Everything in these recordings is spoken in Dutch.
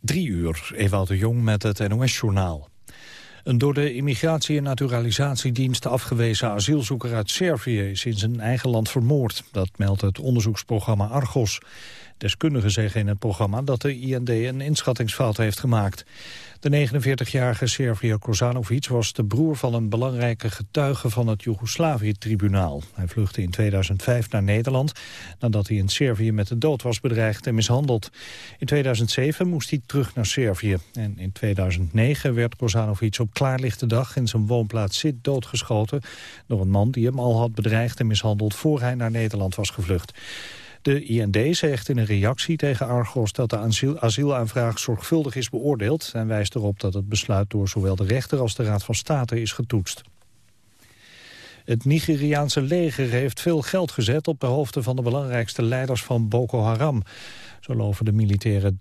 Drie uur, Ewout de Jong met het NOS-journaal. Een door de Immigratie- en Naturalisatiedienst afgewezen asielzoeker uit Servië is in zijn eigen land vermoord. Dat meldt het onderzoeksprogramma Argos. Deskundigen zeggen in het programma dat de IND een inschattingsfout heeft gemaakt. De 49-jarige Serviër Kozanovic was de broer van een belangrijke getuige van het Joegoslavië-tribunaal. Hij vluchtte in 2005 naar Nederland nadat hij in Servië met de dood was bedreigd en mishandeld. In 2007 moest hij terug naar Servië. En in 2009 werd Kozanovic op klaarlichte dag in zijn woonplaats Zit doodgeschoten door een man die hem al had bedreigd en mishandeld voor hij naar Nederland was gevlucht. De IND zegt in een reactie tegen Argos dat de asielaanvraag zorgvuldig is beoordeeld... en wijst erop dat het besluit door zowel de rechter als de Raad van State is getoetst. Het Nigeriaanse leger heeft veel geld gezet op de hoofden van de belangrijkste leiders van Boko Haram. Zo loven de militairen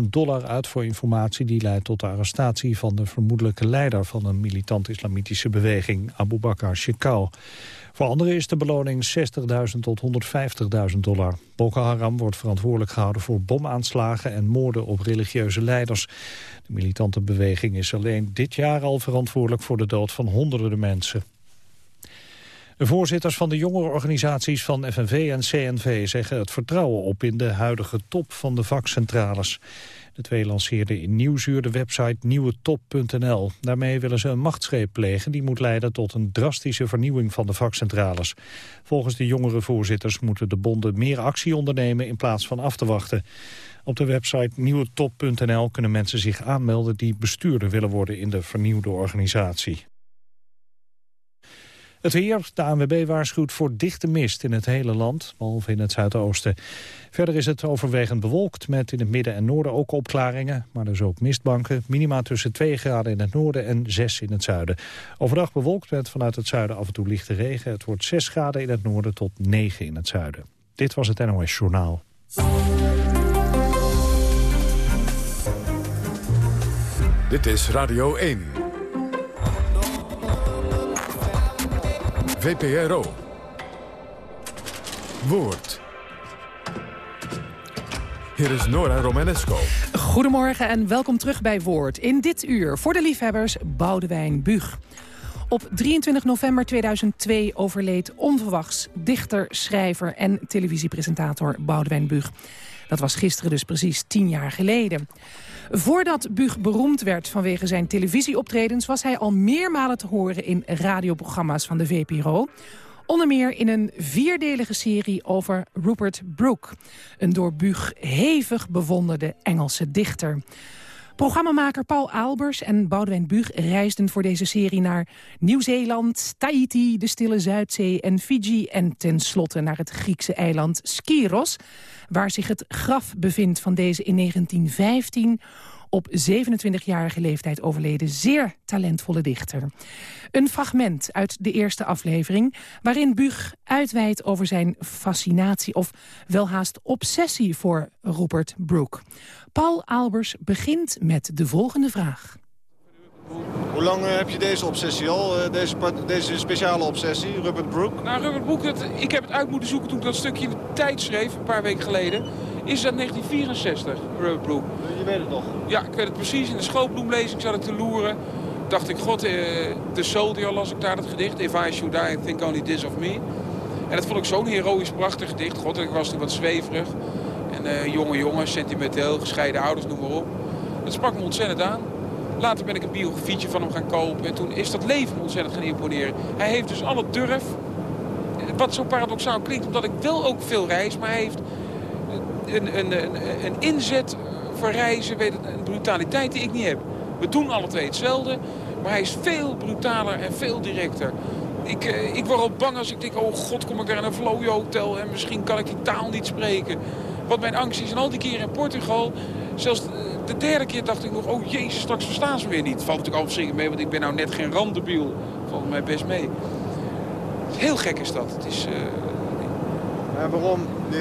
300.000 dollar uit voor informatie die leidt tot de arrestatie van de vermoedelijke leider van een militant-islamitische beweging, Abu Bakr Shekau. Voor anderen is de beloning 60.000 tot 150.000 dollar. Boko Haram wordt verantwoordelijk gehouden voor bomaanslagen en moorden op religieuze leiders. De militante beweging is alleen dit jaar al verantwoordelijk voor de dood van honderden mensen. De voorzitters van de jongerenorganisaties van FNV en CNV zeggen het vertrouwen op in de huidige top van de vakcentrales. De twee lanceerden in Nieuwsuur de website nieuwetop.nl. Daarmee willen ze een machtsgreep plegen die moet leiden tot een drastische vernieuwing van de vakcentrales. Volgens de jongere voorzitters moeten de bonden meer actie ondernemen in plaats van af te wachten. Op de website nieuwetop.nl kunnen mensen zich aanmelden die bestuurder willen worden in de vernieuwde organisatie. Het weer, de ANWB waarschuwt voor dichte mist in het hele land, behalve in het zuidoosten. Verder is het overwegend bewolkt, met in het midden en noorden ook opklaringen. Maar er is ook mistbanken, minima tussen 2 graden in het noorden en 6 in het zuiden. Overdag bewolkt met vanuit het zuiden af en toe lichte regen. Het wordt 6 graden in het noorden tot 9 in het zuiden. Dit was het NOS Journaal. Dit is Radio 1. VPRO. Woord. Hier is Nora Romanesco. Goedemorgen en welkom terug bij Woord. In dit uur voor de liefhebbers Boudewijn Buug. Op 23 november 2002 overleed onverwachts dichter, schrijver en televisiepresentator Boudewijn Buug. Dat was gisteren dus precies tien jaar geleden. Voordat Bug beroemd werd vanwege zijn televisieoptredens... was hij al meermalen te horen in radioprogramma's van de VPRO. Onder meer in een vierdelige serie over Rupert Brooke. Een door Bug hevig bewonderde Engelse dichter. Programmamaker Paul Aalbers en Boudewijn Bug reisden voor deze serie naar Nieuw-Zeeland, Tahiti, de Stille Zuidzee en Fiji... en tenslotte naar het Griekse eiland Skiros, waar zich het graf bevindt van deze in 1915 op 27-jarige leeftijd overleden zeer talentvolle dichter. Een fragment uit de eerste aflevering waarin Bug uitweidt over zijn fascinatie of welhaast obsessie voor Rupert Brooke. Paul Albers begint met de volgende vraag. Hoe lang eh, heb je deze obsessie al, eh, deze, deze speciale obsessie, Rupert Brooke? Nou, Rupert Brooke, ik heb het uit moeten zoeken toen ik dat stukje in de tijd schreef, een paar weken geleden. Is dat 1964, Rupert Brooke. Je weet het nog? Ja, ik weet het precies. In de schoolbloemlezing zat ik te loeren. Dacht ik, god, uh, de Soldier las ik daar het gedicht. If I should die, think only this of me. En dat vond ik zo'n heroïsch prachtig gedicht. God, ik was toen wat zweverig. En uh, jonge jongen, sentimenteel, gescheiden ouders, noem maar op. Dat sprak me ontzettend aan. Later ben ik een biografietje van hem gaan kopen. En toen is dat leven ontzettend gaan imponeren. Hij heeft dus alle durf. Wat zo paradoxaal klinkt, omdat ik wel ook veel reis. Maar hij heeft een, een, een, een inzet voor reizen, weet het, een brutaliteit die ik niet heb. We doen alle twee hetzelfde, maar hij is veel brutaler en veel directer. Ik, eh, ik word al bang als ik denk, oh god, kom ik daar in een Flojo hotel en misschien kan ik die taal niet spreken. Wat mijn angst is, en al die keren in Portugal, zelfs de derde keer dacht ik nog, oh jezus, straks verstaan ze weer niet. Valt natuurlijk al verschrikkelijk mee, want ik ben nou net geen randebiel. Valt mij best mee. Heel gek is dat. Het is... Uh... waarom? Die,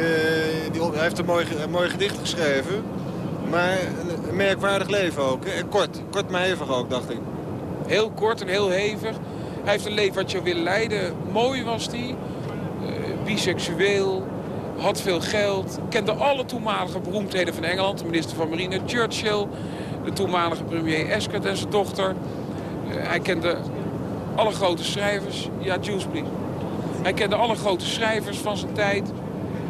die, hij heeft een mooi, een mooi gedicht geschreven. Maar een merkwaardig leven ook. Hè? Kort, kort maar hevig ook, dacht ik. Heel kort en heel hevig. Hij heeft een leven wat je wil leiden. Mooi was hij. Uh, biseksueel. Had veel geld, kende alle toenmalige beroemdheden van Engeland. De minister van Marine Churchill, de toenmalige premier Ascot en zijn dochter. hij kende alle grote schrijvers. Ja, Jules. Hij kende alle grote schrijvers van zijn tijd.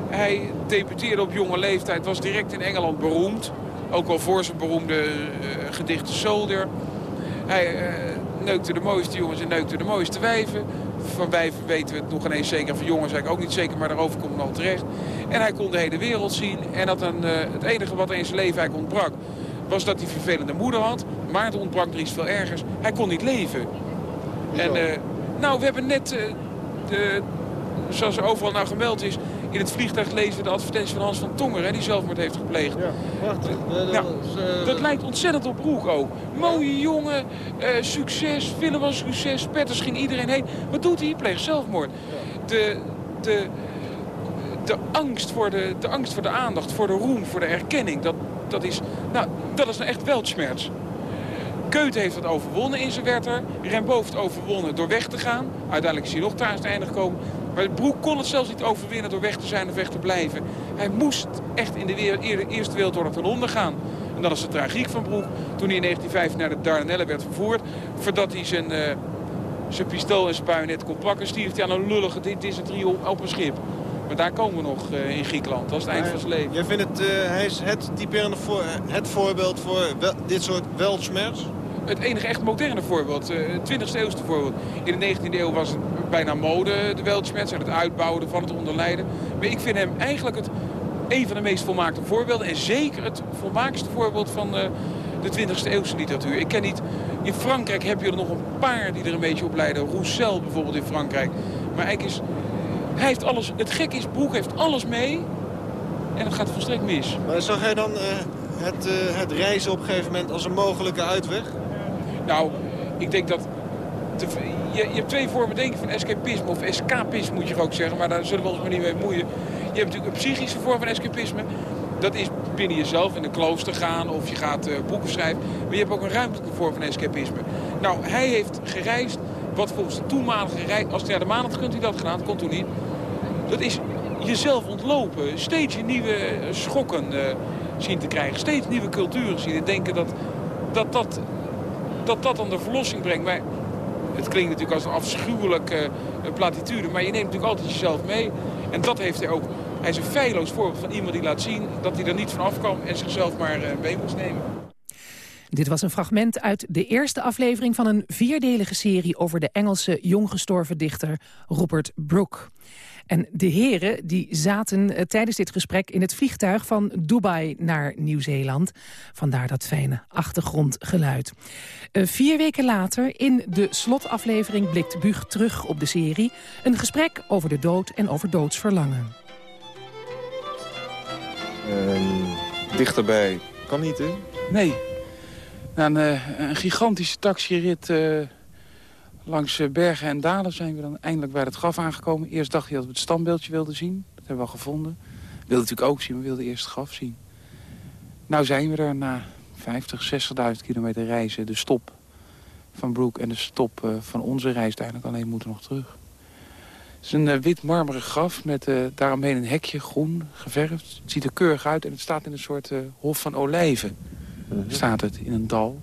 Hij debuteerde op jonge leeftijd, was direct in Engeland beroemd. Ook al voor zijn beroemde uh, gedichten Soldier. Hij uh, neukte de mooiste jongens en neukte de mooiste wijven. Van wijven weten we het nog ineens zeker. Van jongens eigenlijk ook niet zeker, maar daarover komt nog terecht. En hij kon de hele wereld zien. En dat een, uh, het enige wat in zijn leven eigenlijk ontbrak... was dat hij vervelende moeder had. Maar het ontbrak er iets veel ergers. Hij kon niet leven. En nou, we hebben net, de, zoals er overal nou gemeld is in het vliegtuig lezen de advertentie van Hans van Tonger, hè, die zelfmoord heeft gepleegd. Ja, prachtig. Nou, dat lijkt ontzettend op Broek ook. Mooie jongen, uh, succes, Willem was succes, Petters ging iedereen heen. Wat doet hij? Pleegt zelfmoord. De, de, de, angst voor de, de angst voor de aandacht, voor de roem, voor de erkenning, dat, dat, is, nou, dat is nou echt weltschmerz. Keut heeft het overwonnen in zijn werter. Rembo heeft het overwonnen door weg te gaan. Uiteindelijk is hij nog thuis het einde gekomen. Maar Broek kon het zelfs niet overwinnen door weg te zijn of weg te blijven. Hij moest echt in de Eerste Wereldoorlog ten onder gaan. En dat is de tragiek van Broek. Toen hij in 1905 naar de Dardanellen werd vervoerd... voordat hij zijn, uh, zijn pistool en zijn bajonet kon pakken... stierf hij aan een lullige dysenterie op een schip. Maar daar komen we nog uh, in Griekenland. Dat is het eind van zijn leven. Jij vindt het, uh, hij is het typerende voor, het voorbeeld voor wel, dit soort weltschmerz? Het enige echt moderne voorbeeld. Uh, het 20e eeuwste voorbeeld. In de 19e eeuw was het bijna mode, de Weltschmerz. En het uitbouwen van het onderlijden. Maar ik vind hem eigenlijk het, een van de meest volmaakte voorbeelden. En zeker het volmaaktste voorbeeld van uh, de 20e eeuwse literatuur. Ik ken niet... In Frankrijk heb je er nog een paar die er een beetje op leiden. Roussel bijvoorbeeld in Frankrijk. Maar eigenlijk is... Hij heeft alles... Het gek is, Broek heeft alles mee. En dat gaat volstrekt mis. Maar zag hij dan... Uh het, het, reizen op een gegeven moment als een mogelijke uitweg? Nou, ik denk dat... je, je, hebt twee vormen denken van escapisme, of escapisme moet je ook zeggen, maar daar zullen we ons maar niet mee bemoeien. Je hebt natuurlijk een psychische vorm van escapisme. Dat is binnen jezelf in een klooster gaan of je gaat uh, boeken schrijven. Maar je hebt ook een ruimtelijke vorm van escapisme. Nou, hij heeft gereisd wat volgens de toenmalige reis... Als hij naar de maan had, kunt hij dat gedaan, kon toen niet. Dat is jezelf ontlopen. Steeds je nieuwe schokken uh, zien te krijgen. Steeds nieuwe culturen zien. En denken dat dat, dat dat dat dan de verlossing brengt. Maar het klinkt natuurlijk als een afschuwelijke uh, platitude. Maar je neemt natuurlijk altijd jezelf mee. En dat heeft hij ook. Hij is een feilloos voorbeeld van iemand die laat zien dat hij er niet van afkwam en zichzelf maar uh, mee moest nemen. Dit was een fragment uit de eerste aflevering van een vierdelige serie over de Engelse jonggestorven dichter Robert Brooke. En de heren die zaten uh, tijdens dit gesprek in het vliegtuig van Dubai naar Nieuw-Zeeland. Vandaar dat fijne achtergrondgeluid. Uh, vier weken later, in de slotaflevering, blikt Bug terug op de serie. Een gesprek over de dood en over doodsverlangen. Um, dichterbij kan niet, hè? Nee. Na een, uh, een gigantische taxirit Langs eh, bergen en dalen zijn we dan eindelijk bij het graf aangekomen. Eerst dacht hij dat we het standbeeldje wilden zien. Dat hebben we al gevonden. We wilden natuurlijk ook zien, maar we wilden eerst het graf zien. Nou zijn we er na 50, 60.000 kilometer reizen. De stop van Brook en de stop uh, van onze reis uiteindelijk. Alleen moeten nog terug. Het is een uh, wit marmeren graf met uh, daaromheen een hekje, groen, geverfd. Het ziet er keurig uit en het staat in een soort hof van olijven. -hmm. Staat het in een dal.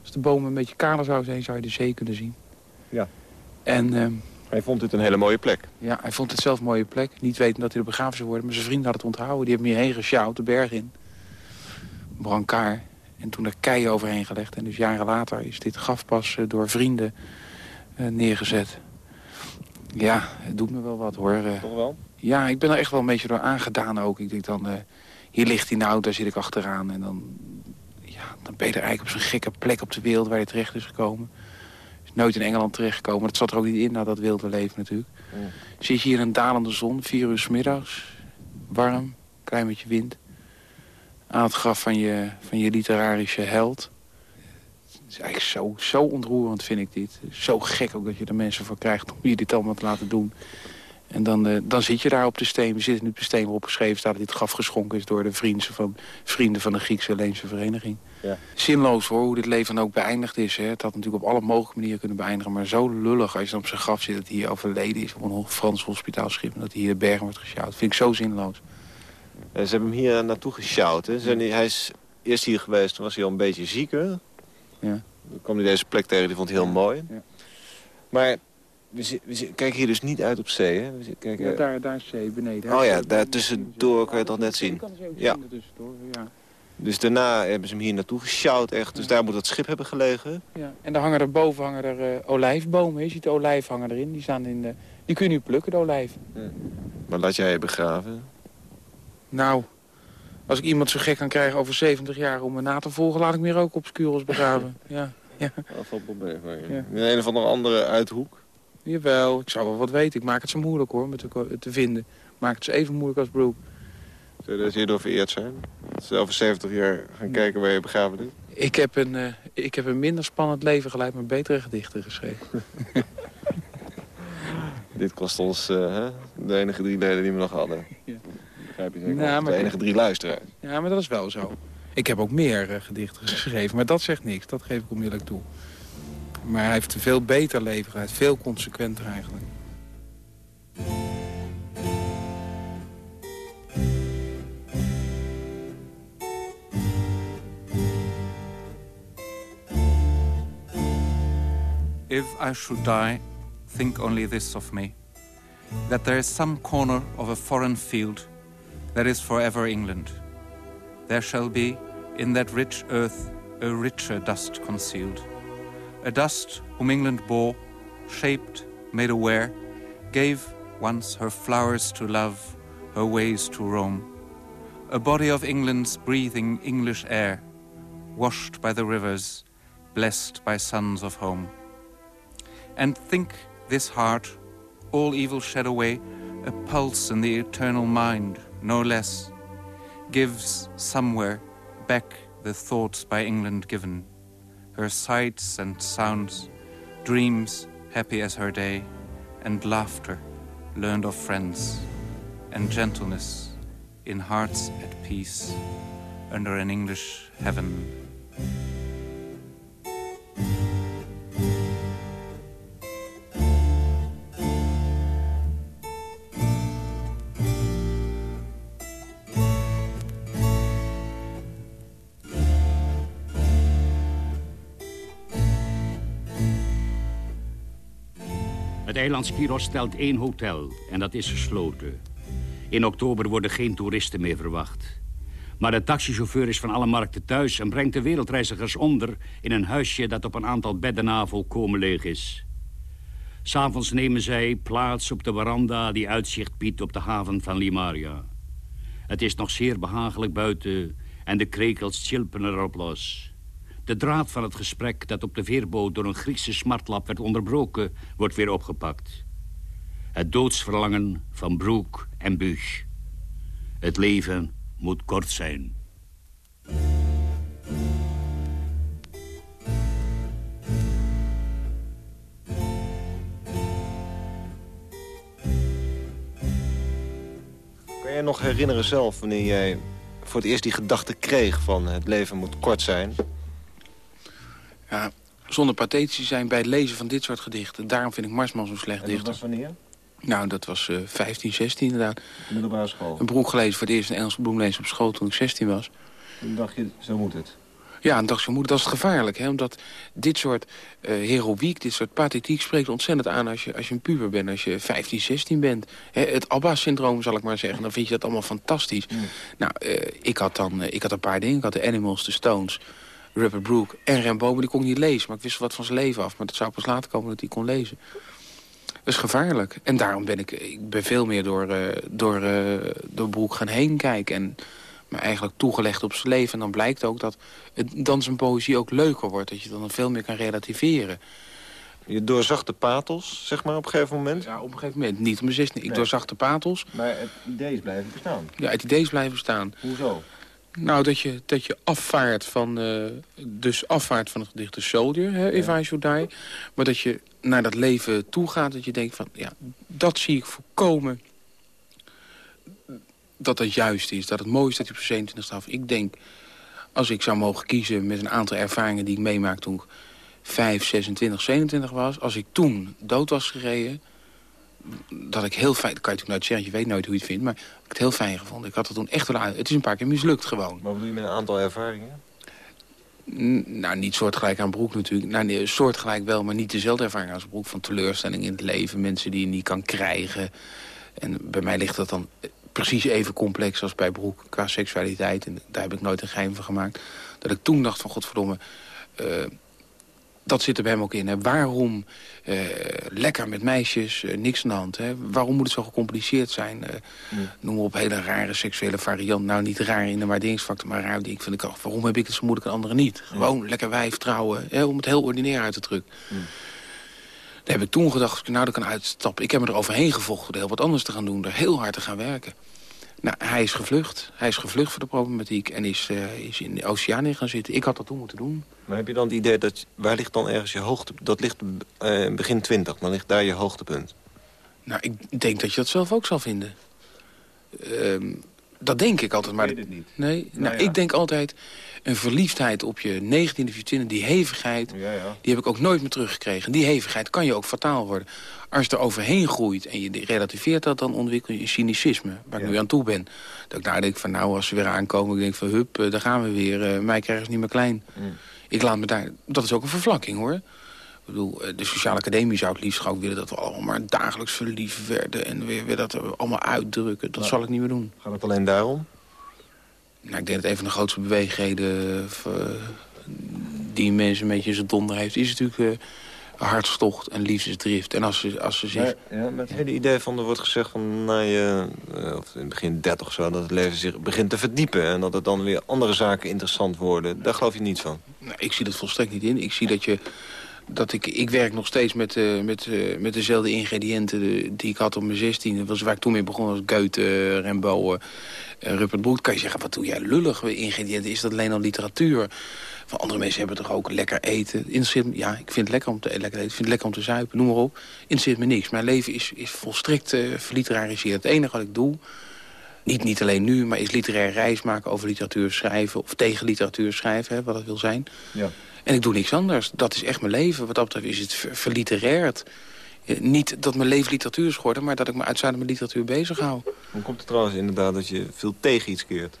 Als de bomen een beetje kaler zouden zijn, zou je de zee kunnen zien. Ja. En, uh, hij vond het een hele mooie plek. Ja, hij vond het zelf een mooie plek. Niet weten dat hij er begraven zou worden. Maar zijn vrienden hadden het onthouden. Die hebben hem hierheen gesjouwd, de berg in. Brancard. En toen er kei overheen gelegd. En dus jaren later is dit grafpas uh, door vrienden uh, neergezet. Ja, het doet me wel wat hoor. Uh, Toch wel? Ja, ik ben er echt wel een beetje door aangedaan ook. Ik denk dan, hier ligt hij nou, daar zit ik achteraan. En dan, ja, dan ben je er eigenlijk op zo'n gekke plek op de wereld waar je terecht is gekomen nooit in Engeland terechtgekomen. Dat zat er ook niet in na dat wilde leven natuurlijk. Mm. Zit je hier in een dalende zon, vier uur s middags. Warm, klein beetje wind. Aan het graf van je, van je literarische held. Het is eigenlijk zo, zo ontroerend vind ik dit. Zo gek ook dat je er mensen voor krijgt om je dit allemaal te laten doen. En dan, uh, dan zit je daar op de steen. We zitten nu op de steen waarop geschreven staat... dat dit graf geschonken is door de vrienden van, vrienden van de Griekse Leense Vereniging. Ja. Zinloos hoor, hoe dit leven dan ook beëindigd is. Hè. Het had natuurlijk op alle mogelijke manieren kunnen beëindigen. Maar zo lullig als je dan op zijn graf zit dat hij hier overleden is... op een Frans hospitaalschip en dat hij hier de bergen wordt gesjouwd. vind ik zo zinloos. ze hebben hem hier naartoe gesjouwd. Hij is eerst hier geweest, toen was hij al een beetje zieker. Ja. Dan kwam hij deze plek tegen, die vond hij heel mooi. Ja. Maar we, we, kijken hier dus niet uit op zee, hè? We kijken, ja, daar, daar is zee, beneden. Oh ja, daar tussendoor kan je het net zien. Ja. ja. Dus daarna hebben ze hem hier naartoe gesjouwd, echt. Dus daar moet dat schip hebben gelegen. Ja. En daar hangen er boven hangen er uh, olijfbomen. Je ziet de olijfhangen erin. Die, staan in de, die kun je nu plukken, de olijven. Maar laat jij je begraven? Nou, als ik iemand zo gek kan krijgen over 70 jaar om me na te volgen... laat ik meer ook op Skuros begraven. ja. Ja. Je. In een of andere uithoek? Jawel, ik zou wel wat weten. Ik maak het zo moeilijk hoor, met te, te vinden. Ik maak het zo even moeilijk als Brooke. Zou je daar hierdoor vereerd zijn? Dat ze over 70 jaar gaan kijken waar je begraven ligt? Ik heb, een, uh, ik heb een minder spannend leven geleid, maar betere gedichten geschreven. Dit kost ons uh, de enige drie leden die we nog hadden. Ja. Begrijp je zeker? Nou, de enige drie luisteraars. Ja, maar dat is wel zo. Ik heb ook meer uh, gedichten geschreven, maar dat zegt niks. Dat geef ik onmiddellijk toe. Maar hij heeft een veel beter leven gehad, veel consequenter eigenlijk. If I should die, think only this of me. That there is some corner of a foreign field that is forever England. There shall be in that rich earth a richer dust concealed a dust whom England bore, shaped, made aware, gave once her flowers to love, her ways to roam. A body of England's breathing English air, washed by the rivers, blessed by sons of home. And think this heart, all evil shed away, a pulse in the eternal mind, no less, gives somewhere back the thoughts by England given her sights and sounds, dreams happy as her day, and laughter learned of friends, and gentleness in hearts at peace under an English heaven. Eiland Skiros stelt één hotel en dat is gesloten. In oktober worden geen toeristen meer verwacht. Maar de taxichauffeur is van alle markten thuis... en brengt de wereldreizigers onder in een huisje... dat op een aantal bedden na volkomen leeg is. S'avonds nemen zij plaats op de veranda... die uitzicht biedt op de haven van Limaria. Het is nog zeer behagelijk buiten... en de krekels chilpen erop los. De draad van het gesprek dat op de veerboot door een Griekse smartlap werd onderbroken, wordt weer opgepakt. Het doodsverlangen van Broek en Buch. Het leven moet kort zijn. Kan jij nog herinneren zelf wanneer jij voor het eerst die gedachte kreeg van het leven moet kort zijn? Ja, zonder pathetisch te zijn bij het lezen van dit soort gedichten. Daarom vind ik Marsman zo slecht dichter. dat was wanneer? Nou, dat was uh, 15, 16 inderdaad. Middelbare school? Een broek gelezen voor het eerst een Engelse bloemlezen op school toen ik 16 was. Toen dacht je, zo moet het? Ja, en dacht zo moet het. Dat is gevaarlijk, hè? omdat dit soort uh, heroïek, dit soort pathetiek spreekt ontzettend aan als je, als je een puber bent, als je 15, 16 bent. Hè, het ABBA-syndroom zal ik maar zeggen, dan vind je dat allemaal fantastisch. Mm. Nou, uh, ik, had dan, uh, ik had een paar dingen. Ik had de Animals, de Stones, Rupert Brooke en Rembo, maar die kon ik niet lezen. Maar ik wist wat van zijn leven af. Maar dat zou pas later komen dat hij kon lezen. Dat is gevaarlijk. En daarom ben ik, ik ben veel meer door, uh, door, uh, door Broek gaan heen kijken. En me eigenlijk toegelegd op zijn leven. En dan blijkt ook dat het, dan zijn poëzie ook leuker wordt. Dat je dan veel meer kan relativeren. Je doorzag de patels, zeg maar, op een gegeven moment? Ja, op een gegeven moment. Niet om mijn 16. Ik doorzag de patels. Maar het idee is blijven bestaan? Ja, het idee is blijven bestaan. Hoezo? Nou, dat je, dat je afvaart van, uh, dus afvaart van het gedicht The Soldier, hè, If I Should Die. Maar dat je naar dat leven toe gaat, dat je denkt van, ja, dat zie ik voorkomen. Dat dat juist is, dat het mooiste dat je op 27 af. Ik denk, als ik zou mogen kiezen met een aantal ervaringen die ik meemaak toen ik 5, 26, 27 was. Als ik toen dood was gereden, dat ik heel fijn... Dat kan je natuurlijk nooit zeggen, je weet nooit hoe je het vindt. Maar ik heb het heel fijn gevonden. Ik had het toen echt wel. Het is een paar keer mislukt gewoon. Wat bedoel je met een aantal ervaringen? nou, niet soortgelijk aan Broek natuurlijk. Nou, nee, soortgelijk wel, maar niet dezelfde ervaring als Broek. Van teleurstelling in het leven, mensen die je niet kan krijgen. En bij mij ligt dat dan precies even complex als bij Broek qua seksualiteit. En daar heb ik nooit een geheim van gemaakt. Dat ik toen dacht van, godverdomme... Uh, dat zit er bij hem ook in. Hè. Waarom uh, lekker met meisjes, uh, niks aan de hand? Hè? Waarom moet het zo gecompliceerd zijn? Uh, mm. Noem op hele rare seksuele variant. Nou, niet raar in de waardingsfactor, maar raar. Ik vind ik, waarom heb ik het zo moeilijk en anderen niet? Gewoon lekker wijf trouwen, hè, om het heel ordinair uit te drukken. Daar heb ik toen gedacht, nou, dat kan uitstappen. Ik heb me er overheen gevochten heel wat anders te gaan doen. Er heel hard te gaan werken. Nou, hij is gevlucht. Hij is gevlucht voor de problematiek en is, uh, is in de Oceanië gaan zitten. Ik had dat toen moeten doen. Maar heb je dan het idee, dat waar ligt dan ergens je hoogte... Dat ligt uh, begin 20, dan ligt daar je hoogtepunt. Nou, ik denk dat je dat zelf ook zal vinden. Uh, dat denk ik altijd. Maar ik weet het niet. Nee, nou, nou ik denk altijd een verliefdheid op je 19e of je 20 die hevigheid, ja, ja. die heb ik ook nooit meer teruggekregen. Die hevigheid kan je ook fataal worden. Als je er overheen groeit en je relativeert dat, dan ontwikkel je cynicisme, waar ik nu aan toe ben. Dat ik daar denk van, nou, als ze weer aankomen, ik denk van, hup, uh, daar gaan we weer. Uh, mij krijgen ze niet meer klein. Mm. Ik laat me daar, dat is ook een vervlakking, hoor. Ik bedoel, eh, de sociale academie zou het liefst ook willen dat we allemaal dagelijks verliefd werden. En weer, weer dat we allemaal uitdrukken. Dat zal ik niet meer doen. Gaat het alleen daarom? Nou, ik denk dat een van de grootste beweegheden die mensen een beetje zijn donder heeft... is natuurlijk uh, hartstocht en liefdesdrift. En als ze, als ze zich... ja, met het hele idee van, er wordt gezegd van na je, uh, of in het begin 30 of zo... dat het leven zich begint te verdiepen en dat het dan weer andere zaken interessant worden. Daar geloof je niets van? Nou, ik zie dat volstrekt niet in. Ik zie dat je dat ik, ik werk nog steeds met, uh, met, uh, met dezelfde ingrediënten die ik had op mijn 16. Dat was waar ik toen mee begon als Goethe, Rimbaud, uh, Rupert Brood. Kan je zeggen, wat doe jij lullig ingrediënten? Is dat alleen al literatuur? Van andere mensen hebben toch ook lekker eten. ja, ik vind het lekker om te, lekker eten, ik vind het lekker om te zuipen, noem maar op. Interesseert me niks. Mijn leven is, is volstrekt verliterariseerd. Het enige wat ik doe, niet, niet alleen nu, maar is literair reis maken over literatuur schrijven. Of tegen literatuur schrijven, hè, wat dat wil zijn. Ja. En ik doe niks anders. Dat is echt mijn leven. Wat dat betreft is het ver verliteraird. Eh, niet dat mijn leven literatuur is geworden, maar dat ik me uitzonderlijk met literatuur bezig hou. Hoe komt het trouwens inderdaad dat je veel tegen iets keert?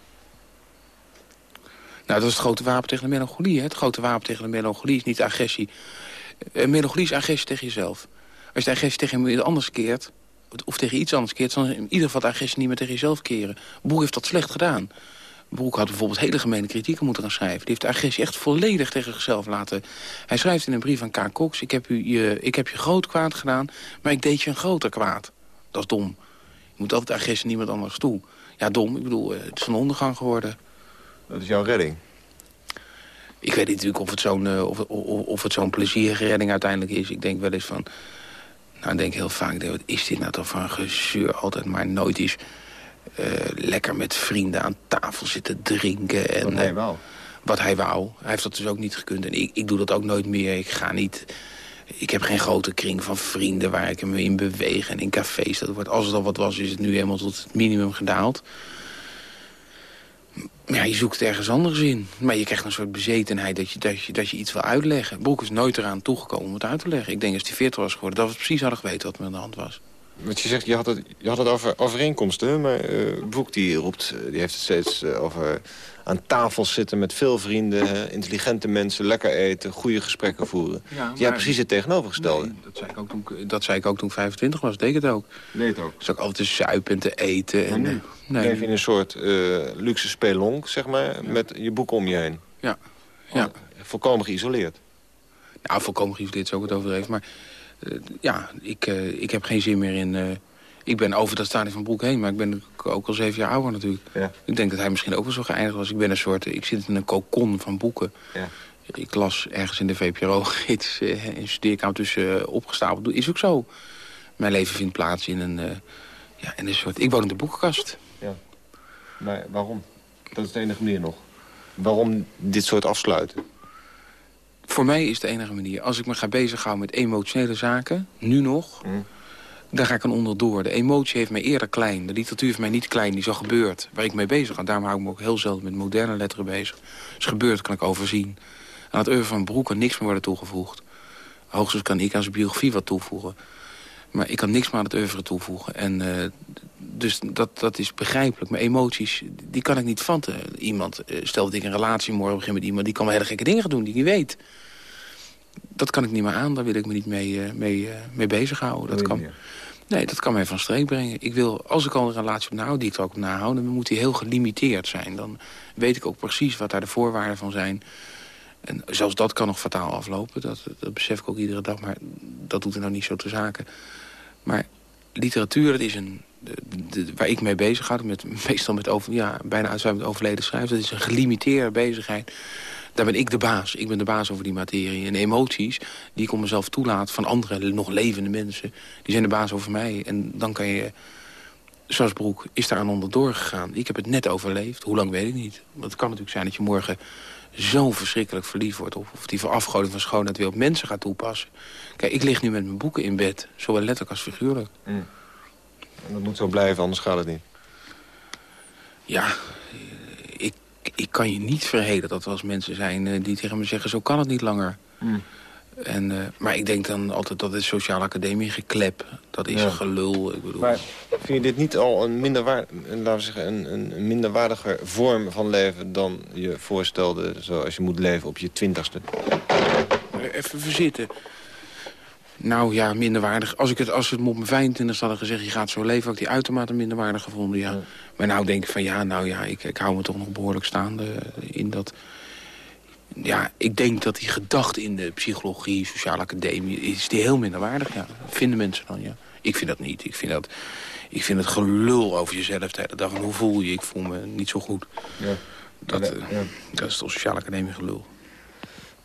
Nou, dat is het grote wapen tegen de melancholie. Hè? Het grote wapen tegen de melancholie is niet agressie. Uh, melancholie is agressie tegen jezelf. Als je de agressie tegen iemand anders keert, of tegen iets anders keert... dan in ieder geval de agressie niet meer tegen jezelf keren. Boer heeft dat slecht gedaan. Broek had bijvoorbeeld hele gemene kritieken moeten gaan schrijven. Die heeft de agressie echt volledig tegen zichzelf laten. Hij schrijft in een brief aan K. Cox... Ik heb, u, je, ik heb je groot kwaad gedaan, maar ik deed je een groter kwaad. Dat is dom. Je moet altijd agressie niemand anders toe. Ja, dom. Ik bedoel, eh, het is een ondergang geworden. Dat is jouw redding? Ik weet niet natuurlijk of het zo'n uh, of, of, of het zo'n plezierige redding uiteindelijk is. Ik denk wel eens van... Nou, ik denk heel vaak, wat is dit nou toch van gezeur? Altijd maar nooit is uh, lekker met vrienden aan tafel zitten drinken. En, wat hij wou. Wat hij wou. Hij heeft dat dus ook niet gekund. En ik, ik doe dat ook nooit meer. Ik ga niet... Ik heb geen grote kring van vrienden waar ik me in beweeg. En in cafés. Dat wordt, als het al wat was, is het nu helemaal tot het minimum gedaald. Ja, je zoekt ergens anders in. Maar je krijgt een soort bezetenheid dat je, dat je, dat je iets wil uitleggen. Broek is nooit eraan toegekomen om het uit te leggen. Ik denk als hij 40 was geworden, dat we precies hadden geweten wat er aan de hand was. Want je zegt, je had het, je had het over overeenkomsten, maar uh, Boek die roept, eh, die heeft het steeds uh, over aan tafel zitten met veel vrienden, intelligente mensen, lekker eten, goede gesprekken voeren. Ja, maar... precies het tegenovergestelde. Nee, dat, zei ik ook toen, dat zei ik ook toen 25 was, deed ik het ook. Nee, het ook. Dus ook altijd te zuipen en te eten. En, nu? Nee. Leef in een soort luxe spelonk, zeg maar, met je boek om je heen. Ja. ja. Oh, volkomen geïsoleerd. Nou, volkomen geïsoleerd is ook het overdreven, maar... Uh, ja, ik, uh, ik heb geen zin meer in... Ik ben over dat stadium van Broek heen, maar ik ben ook al zeven jaar ouder natuurlijk. Ja. Ik denk dat hij misschien ook wel zo geëindigd was. Ik ben een soort... Ik zit in een kokon van boeken. Ja. Ik las ergens in de VPRO-gids in studeerkamer tussen opgestapeld. Is ook zo. Mijn leven vindt plaats in een, ja, in een soort... Ik woon in de boekenkast. Ja. Maar waarom? Dat is de enige manier nog. Waarom dit soort afsluiten? Voor mij is de enige manier. Als ik me ga bezighouden met emotionele zaken, nu nog... Mm. Daar ga ik aan onderdoor. De emotie heeft mij eerder klein. De literatuur heeft mij niet klein, die is al gebeurd. Waar ik mee bezig ga. Daarom hou ik me ook heel zelden met moderne letteren bezig. Als gebeurd kan ik overzien. Aan het oeuvre van Broek kan niks meer worden toegevoegd. Hoogstens kan ik aan zijn biografie wat toevoegen. Maar ik kan niks meer aan het oeuvre toevoegen. En, uh, dus dat, dat is begrijpelijk. Mijn emoties, die kan ik niet vanten. Iemand, uh, stel dat ik een relatie morgen begin met iemand... die kan me hele gekke dingen doen die niet weet. Dat kan ik niet meer aan, daar wil ik me niet mee, uh, mee, mee bezighouden. Dat kan, nee, dat kan mij van streek brengen. Ik wil, als ik al een relatie op nahoud, die ik er ook op nahoud... dan moet die heel gelimiteerd zijn. Dan weet ik ook precies wat daar de voorwaarden van zijn... En zelfs dat kan nog fataal aflopen. Dat, dat besef ik ook iedere dag. Maar dat doet er nou niet zo te zaken. Maar literatuur, dat is een, de, waar ik mee bezig ga, met, meestal met over, ja, bijna met overleden schrijvers, dat is een gelimiteerde bezigheid. Daar ben ik de baas. Ik ben de baas over die materie. En emoties die ik om mezelf toelaat van andere nog levende mensen... die zijn de baas over mij. En dan kan je... Zoals Broek is daar aan onderdoor gegaan. Ik heb het net overleefd. Hoe lang weet ik niet. Want het kan natuurlijk zijn dat je morgen zo verschrikkelijk verliefd wordt... of, of die verafgoding van schoonheid weer op mensen gaat toepassen. Kijk, ik lig nu met mijn boeken in bed. Zowel letterlijk als figuurlijk. Mm. En dat moet zo blijven, anders gaat het niet. Ja, ik, kan je niet verheden dat er als mensen zijn eh, die tegen me zeggen... zo kan het niet langer. Mm. En, uh, maar ik denk dan altijd dat het sociale academie geklep. Dat is gelul. Ik bedoel. Maar vind je dit niet al een, minderwaard, laten we zeggen, een, een minderwaardiger vorm van leven... dan je voorstelde zoals je moet leven op je twintigste? Even verzitten. Nou ja, minderwaardig. Als, ik het, als het me op mijn 25 hadden gezegd... je gaat zo leven, had ik die uitermate minderwaardig gevonden, ja. Maar nou denk ik van ja, nou ja, ik, ik hou me toch nog behoorlijk staande in dat... Ja, ik denk dat die gedachte in de psychologie, sociale academie... is die heel minderwaardig, ja. vinden mensen dan, ja. Ik vind dat niet. Ik vind, dat, ik vind het gelul over jezelf de hele dag. En hoe voel je? Ik voel me niet zo goed. Ja. Dat, ja, uh, dat is de sociale academie gelul.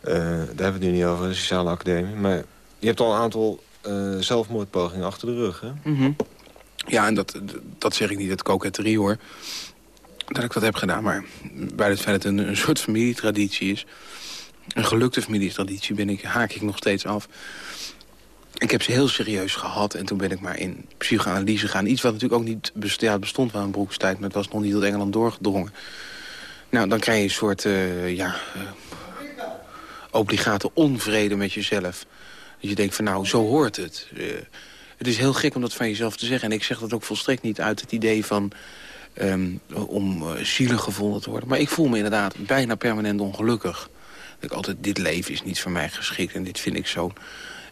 Uh, daar hebben we het nu niet over, de sociale academie. Maar je hebt al een aantal uh, zelfmoordpogingen achter de rug, hè? Mm -hmm. Ja, en dat, dat zeg ik niet uit koketterie, hoor. Dat ik dat heb gedaan, maar bij het feit dat het een, een soort familietraditie is... een gelukte familietraditie, ben ik, haak ik nog steeds af. Ik heb ze heel serieus gehad en toen ben ik maar in psychoanalyse gegaan. Iets wat natuurlijk ook niet bestond, ja, bestond wel een broekstijd... maar het was nog niet tot Engeland doorgedrongen. Nou, dan krijg je een soort, uh, ja... Uh, obligate onvrede met jezelf. Dat je denkt van nou, zo hoort het. Uh, het is heel gek om dat van jezelf te zeggen. En ik zeg dat ook volstrekt niet uit het idee van... Um, om uh, zielig gevonden te worden. Maar ik voel me inderdaad bijna permanent ongelukkig. Dat ik altijd, dit leven is niet voor mij geschikt. En dit vind ik zo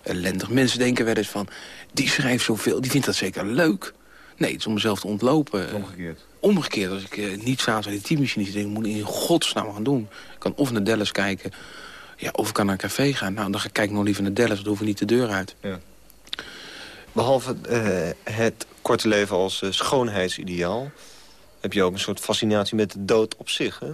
ellendig. Mensen denken wel eens van, die schrijft zoveel. Die vindt dat zeker leuk. Nee, het is om mezelf te ontlopen. Omgekeerd. Omgekeerd. Als ik uh, niet s'avonds aan die typemachine zit, denk ik, moet ik in godsnaam gaan doen. Ik kan of naar Dallas kijken ja, of ik kan naar een café gaan. Nou, dan ga ik nog liever naar Dallas. Dan hoef ik niet de deur uit. Ja. Behalve uh, het korte leven als uh, schoonheidsideaal... heb je ook een soort fascinatie met de dood op zich, hè?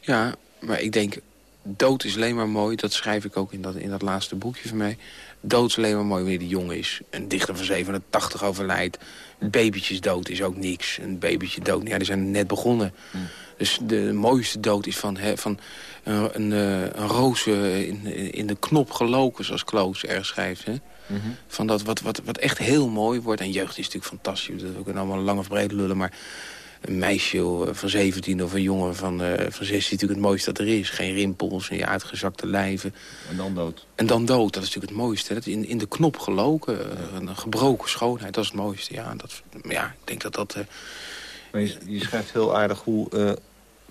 Ja, maar ik denk... dood is alleen maar mooi. Dat schrijf ik ook in dat, in dat laatste boekje van mij. Dood is alleen maar mooi wanneer die jong is. Een dichter van 87 overlijdt. Babytjes dood is ook niks. Een babytje dood, ja, die zijn net begonnen. Hm. Dus de mooiste dood is van, hè, van een, een, eh, een roos in, in de knop geloken, zoals Kloos erg schrijft. Hè? Mhm. Van dat wat, wat, wat echt heel mooi wordt. En jeugd is natuurlijk fantastisch. Dat we kunnen allemaal lang of breed lullen. Maar een meisje van 17 of een jongen van, uh, van 16 is natuurlijk het mooiste dat er is. Geen rimpels en je uitgezakte lijven. En dan dood. En dan dood, dat is natuurlijk het mooiste. Dat in, in de knop geloken, een gebroken schoonheid, dat is het mooiste. Ja, dat, ja ik denk dat dat... Uh... je, je, schrijft heel aardig hoe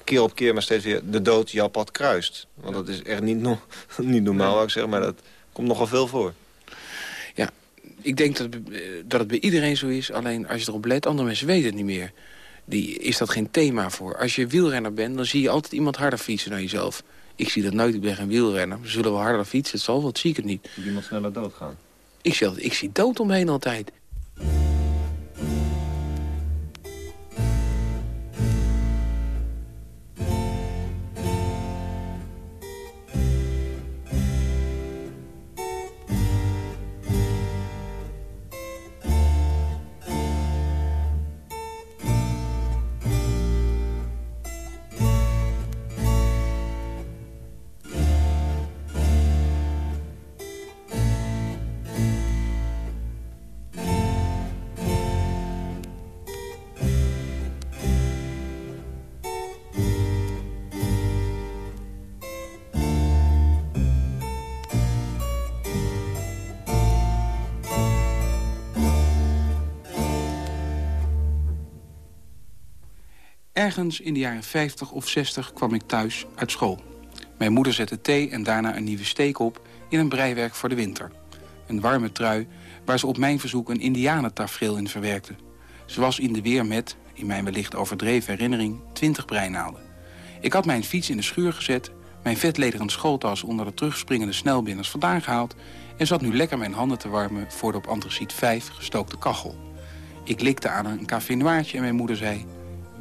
keer op keer maar steeds weer de dood jouw pad kruist. Want dat is echt niet, no niet normaal, nee. ik zeg, maar dat komt nogal veel voor. Ja, ik denk dat, eh, dat het bij iedereen zo is. Alleen als je erop let, andere mensen weten het niet meer. Die, is dat geen thema voor. Als je wielrenner bent, dan zie je altijd iemand harder fietsen dan jezelf. Ik zie dat nooit, ik ben geen wielrenner. Ze zullen wel harder fietsen, het zal wel, zie ik het niet. Moet iemand sneller doodgaan? Ik, ik zie dood omheen altijd. Ergens in de jaren 50 of 60 kwam ik thuis uit school. Mijn moeder zette thee en daarna een nieuwe steek op in een breiwerk voor de winter. Een warme trui waar ze op mijn verzoek een indianentafereel in verwerkte. Ze was in de weer met, in mijn wellicht overdreven herinnering, 20 breinaalden. Ik had mijn fiets in de schuur gezet, mijn vetlederen schooltas onder de terugspringende snelbinders vandaan gehaald... en zat nu lekker mijn handen te warmen voor de op antraciet 5 gestookte kachel. Ik likte aan een café noirtje en mijn moeder zei...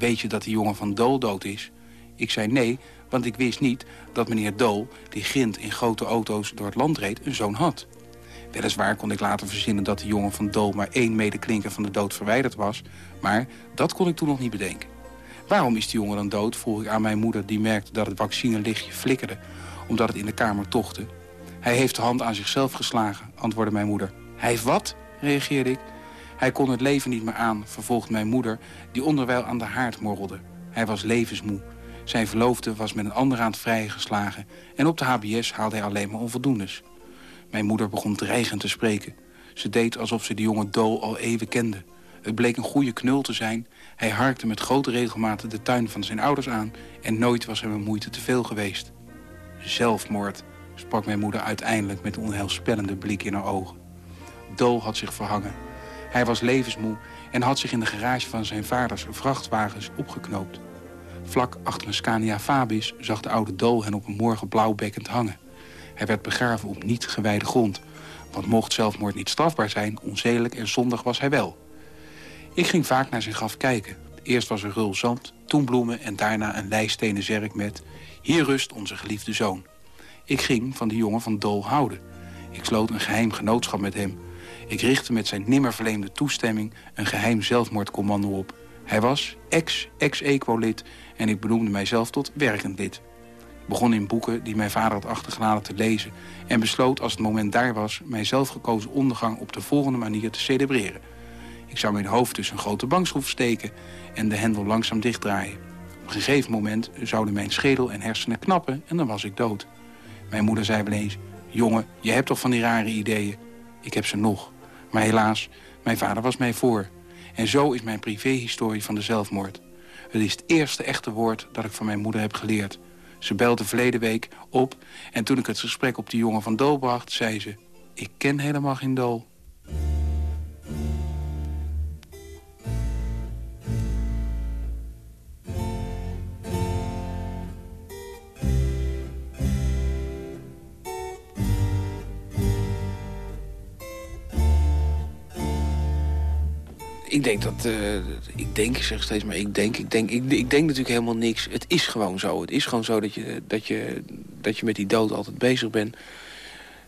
Weet je dat die jongen van Dool dood is? Ik zei nee, want ik wist niet dat meneer Dool, die grind in grote auto's door het land reed, een zoon had. Weliswaar kon ik later verzinnen dat de jongen van Dool maar één medeklinker van de dood verwijderd was. Maar dat kon ik toen nog niet bedenken. Waarom is die jongen dan dood, vroeg ik aan mijn moeder die merkte dat het vaccinelichtje flikkerde, omdat het in de kamer tochtte. Hij heeft de hand aan zichzelf geslagen, antwoordde mijn moeder. Hij heeft wat? reageerde ik. Hij kon het leven niet meer aan, vervolgde mijn moeder, die onderwijl aan de haard morrelde. Hij was levensmoe. Zijn verloofde was met een ander aan het vrijen geslagen... en op de HBS haalde hij alleen maar onvoldoendes. Mijn moeder begon dreigend te spreken. Ze deed alsof ze de jonge Dol al even kende. Het bleek een goede knul te zijn. Hij harkte met grote regelmaat de tuin van zijn ouders aan... en nooit was hem een moeite te veel geweest. Zelfmoord, sprak mijn moeder uiteindelijk met een onheilspellende blik in haar ogen. Dol had zich verhangen. Hij was levensmoe en had zich in de garage van zijn vaders vrachtwagens opgeknoopt. Vlak achter een Scania Fabis zag de oude Dol hen op een morgen blauwbekkend hangen. Hij werd begraven op niet gewijde grond. Want mocht zelfmoord niet strafbaar zijn, onzedelijk en zondig was hij wel. Ik ging vaak naar zijn graf kijken. Eerst was er rul zand, toen bloemen en daarna een lijstenen zerk met... Hier rust onze geliefde zoon. Ik ging van de jongen van Dol houden. Ik sloot een geheim genootschap met hem. Ik richtte met zijn nimmer verleende toestemming een geheim zelfmoordcommando op. Hij was ex-ex-equo-lid en ik benoemde mijzelf tot werkend lid. Ik begon in boeken die mijn vader had achtergelaten te lezen... en besloot als het moment daar was mijn zelfgekozen ondergang op de volgende manier te celebreren. Ik zou mijn hoofd tussen een grote bankschroef steken en de hendel langzaam dichtdraaien. Op een gegeven moment zouden mijn schedel en hersenen knappen en dan was ik dood. Mijn moeder zei wel jongen, je hebt toch van die rare ideeën? Ik heb ze nog. Maar helaas, mijn vader was mij voor. En zo is mijn privéhistorie van de zelfmoord. Het is het eerste echte woord dat ik van mijn moeder heb geleerd. Ze belde verleden week op en toen ik het gesprek op die jongen van Dol bracht, zei ze... Ik ken helemaal geen Dol. Ik denk dat... Uh, ik denk, zeg steeds maar ik denk. Ik denk, ik, ik denk natuurlijk helemaal niks. Het is gewoon zo. Het is gewoon zo dat je, dat je, dat je met die dood altijd bezig bent.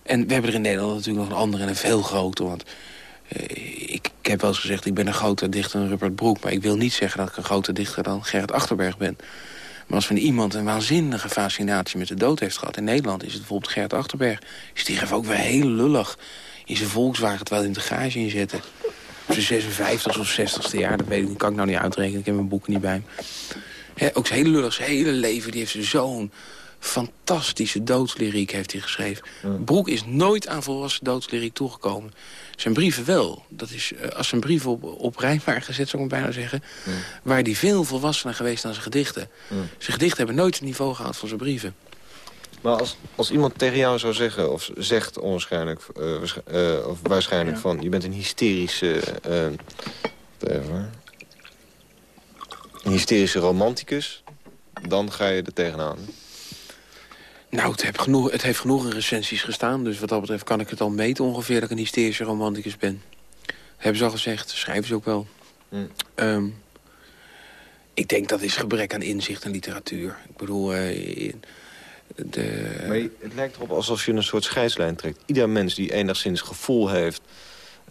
En we hebben er in Nederland natuurlijk nog een andere en een veel groter. Want uh, ik, ik, heb wel eens gezegd, ik ben een groter dichter dan Rupert Broek. Maar ik wil niet zeggen dat ik een groter dichter dan Gerrit Achterberg ben. Maar als van iemand een waanzinnige fascinatie met de dood heeft gehad... in Nederland is het bijvoorbeeld Gerrit Achterberg. Is die ook weer heel lullig in zijn Volkswagen terwijl hij in de garage inzetten zijn 56 of 60ste jaar, dat weet ik niet, kan ik nou niet uitrekenen. Ik heb mijn boeken niet bij ook zijn hele lullig, zijn hele leven, die heeft zo'n fantastische doodslyriek heeft hij geschreven. Broek is nooit aan volwassen doodslyriek toegekomen. Zijn brieven wel. Dat is, eh, als zijn brieven op, op waren gezet, zou ik bijna zeggen... Mm. waar die veel volwassener geweest dan zijn gedichten. Zijn gedichten hebben nooit het niveau gehad van zijn brieven. Maar als, als iemand tegen jou zou zeggen, of zegt onwaarschijnlijk, uh, of waarschijnlijk van... je bent een hysterische... Even, een hysterische romanticus, dan ga je er tegenaan. Nou, het heeft, genoeg, het heeft genoeg in recensies gestaan. Dus wat dat betreft kan ik het al meten ongeveer dat ik een hysterische romanticus ben. Dat hebben ze al gezegd, schrijven ze ook wel. Hmm. Ehm, ik denk dat is gebrek aan inzicht en literatuur. Ik bedoel, uh, de... Maar het lijkt erop alsof je een soort scheidslijn trekt. Ieder mens die enigszins gevoel heeft,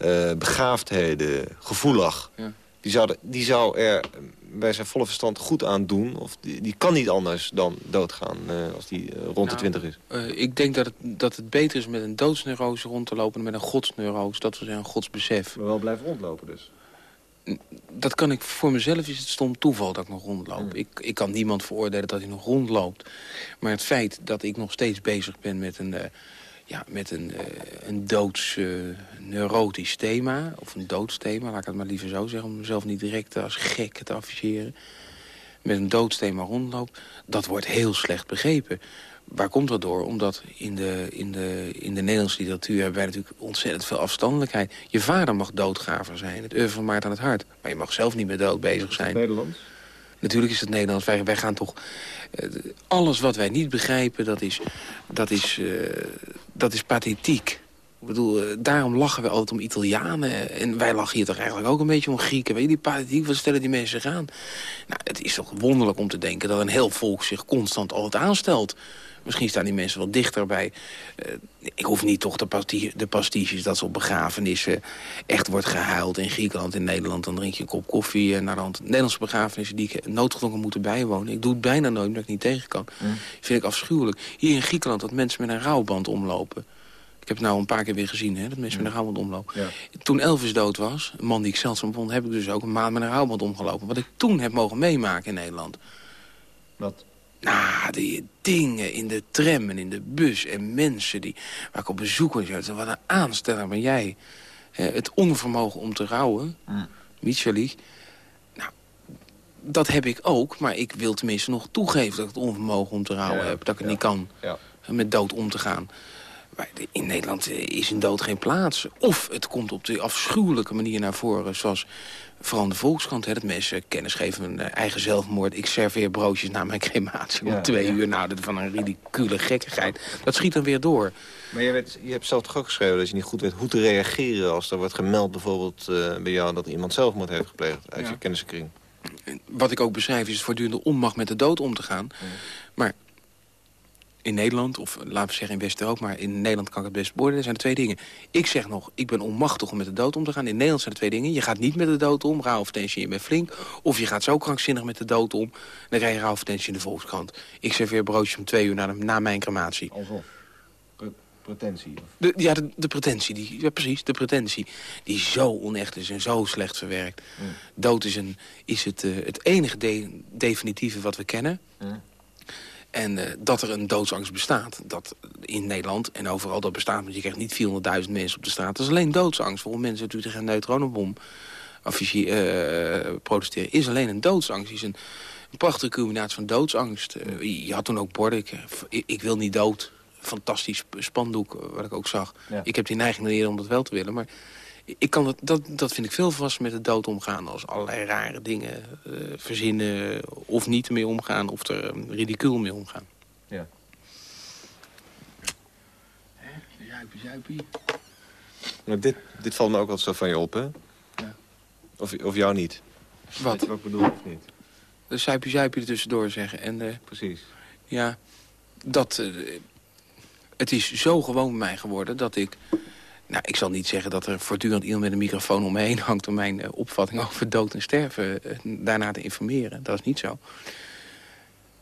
uh, begaafdheden, gevoelig... Ja. Die, zou die zou er bij zijn volle verstand goed aan doen. Of die, die kan niet anders dan doodgaan uh, als die uh, rond de 20 is. ik denk dat het, dat het beter is met een doodsneurose rond te lopen... dan met een godsneurose, dat we zeggen een godsbesef. Maar wel blijven rondlopen dus dat kan ik voor mezelf is het stom toeval dat ik nog rondloop. Ik, ik kan niemand veroordelen dat hij nog rondloopt. Maar het feit dat ik nog steeds bezig ben met een, uh, ja, met een, uh, een doods uh, neurotisch thema... of een doodsthema, laat ik het maar liever zo zeggen... om mezelf niet direct als gek te afficheren... met een doodsthema rondloopt... dat wordt heel slecht begrepen. Waar komt dat door? Omdat in de, in, de, in de Nederlandse literatuur hebben wij natuurlijk ontzettend veel afstandelijkheid. Je vader mag doodgraver zijn, het oeuvre van Maart aan het hart. Maar je mag zelf niet met dood bezig zijn. Nederlands? Natuurlijk is het Nederlands. Wij, wij gaan toch... Uh, alles wat wij niet begrijpen, dat is, dat is, uh, dat is pathetiek. Ik bedoel, uh, daarom lachen we altijd om Italianen. En wij lachen hier toch eigenlijk ook een beetje om Grieken. Weet je, die pathetiek, wat stellen die mensen zich aan? Nou, het is toch wonderlijk om te denken dat een heel volk zich constant altijd aanstelt. Misschien staan die mensen wel dichter bij. Uh, ik hoef niet toch de, pastie, de pastiches dat ze op begrafenissen echt wordt gehuild. In Griekenland, in Nederland, dan drink je een kop koffie. Uh, naar de hand. Nederlandse begrafenissen die ik noodgedwongen moeten bijwonen. Ik doe het bijna nooit omdat ik niet tegen kan. Mm. Vind ik afschuwelijk. Hier in Griekenland dat mensen met een rouwband omlopen. Ik heb het nou een paar keer weer gezien, hè, dat mensen met een rouwband omlopen. Ja. Toen Elvis dood was, een man die ik zeldzaam vond... heb ik dus ook een maand met een rouwband omgelopen. Wat ik toen heb mogen meemaken in Nederland. Wat? Nou, die dingen in de tram en in de bus en mensen die, waar ik op bezoek was. Wat een aansteller ben jij. Het onvermogen om te rouwen, mm. Micheli. Nou, dat heb ik ook, maar ik wil tenminste nog toegeven... dat ik het onvermogen om te rouwen ja, heb, dat ik het ja. niet kan. Ja. Met dood om te gaan. Maar in Nederland is in dood geen plaats. Of het komt op die afschuwelijke manier naar voren... zoals vooral de Volkskrant, hè, dat mensen kennis geven van eigen zelfmoord. Ik serveer broodjes na mijn crematie om twee uur. Nou, dat van een ridicule gekkigheid. Dat schiet dan weer door. Maar je, weet, je hebt zelf toch ook geschreven dat je niet goed weet hoe te reageren... als er wordt gemeld bijvoorbeeld uh, bij jou dat iemand zelfmoord heeft gepleegd uit ja. je kenniskring. Wat ik ook beschrijf is het voortdurende onmacht met de dood om te gaan. Maar in Nederland, of laten we zeggen in Westen ook... maar in Nederland kan ik het best beoordelen, zijn er twee dingen. Ik zeg nog, ik ben onmachtig om met de dood om te gaan. In Nederland zijn er twee dingen. Je gaat niet met de dood om, of tensie, je bent flink. Of je gaat zo krankzinnig met de dood om, dan krijg je rauw of tensie in de Volkskrant. Ik serveer broodjes om twee uur na, de, na mijn crematie. Alsof? pretentie? De, ja, de, de, pretentie, die, ja, precies, de pretentie. Die zo onecht is en zo slecht verwerkt. Mm. Dood is, een, is het, uh, het enige de, definitieve wat we kennen... Mm. En uh, dat er een doodsangst bestaat, dat in Nederland en overal dat bestaat... want je krijgt niet 400.000 mensen op de straat. Dat is alleen doodsangst. Waarom mensen natuurlijk tegen een neutronenbom uh, protesteren... is alleen een doodsangst. is een, een prachtige combinatie van doodsangst. Uh, je had toen ook borden, ik, ik, wil niet dood. Fantastisch spandoek, wat ik ook zag. Ja. Ik heb die neiging eerder om dat wel te willen, maar ik kan dat, dat, dat vind ik veel vast met de dood omgaan. Als allerlei rare dingen uh, verzinnen of niet mee omgaan. Of er um, ridicuul mee omgaan. Ja. Hè? Zuipie, zuipie. Maar dit, dit valt me ook wel zo van je op, hè? Ja. Of, of jou niet. Wat? Weet je wat ik bedoel, of niet? De zuipie, zuipie er tussendoor zeggen. En, uh, Precies. Ja, dat... Uh, het is zo gewoon bij mij geworden dat ik nou, ik zal niet zeggen dat er voortdurend iemand met een microfoon om me heen hangt... om mijn uh, opvatting over dood en sterven uh, daarna te informeren. Dat is niet zo.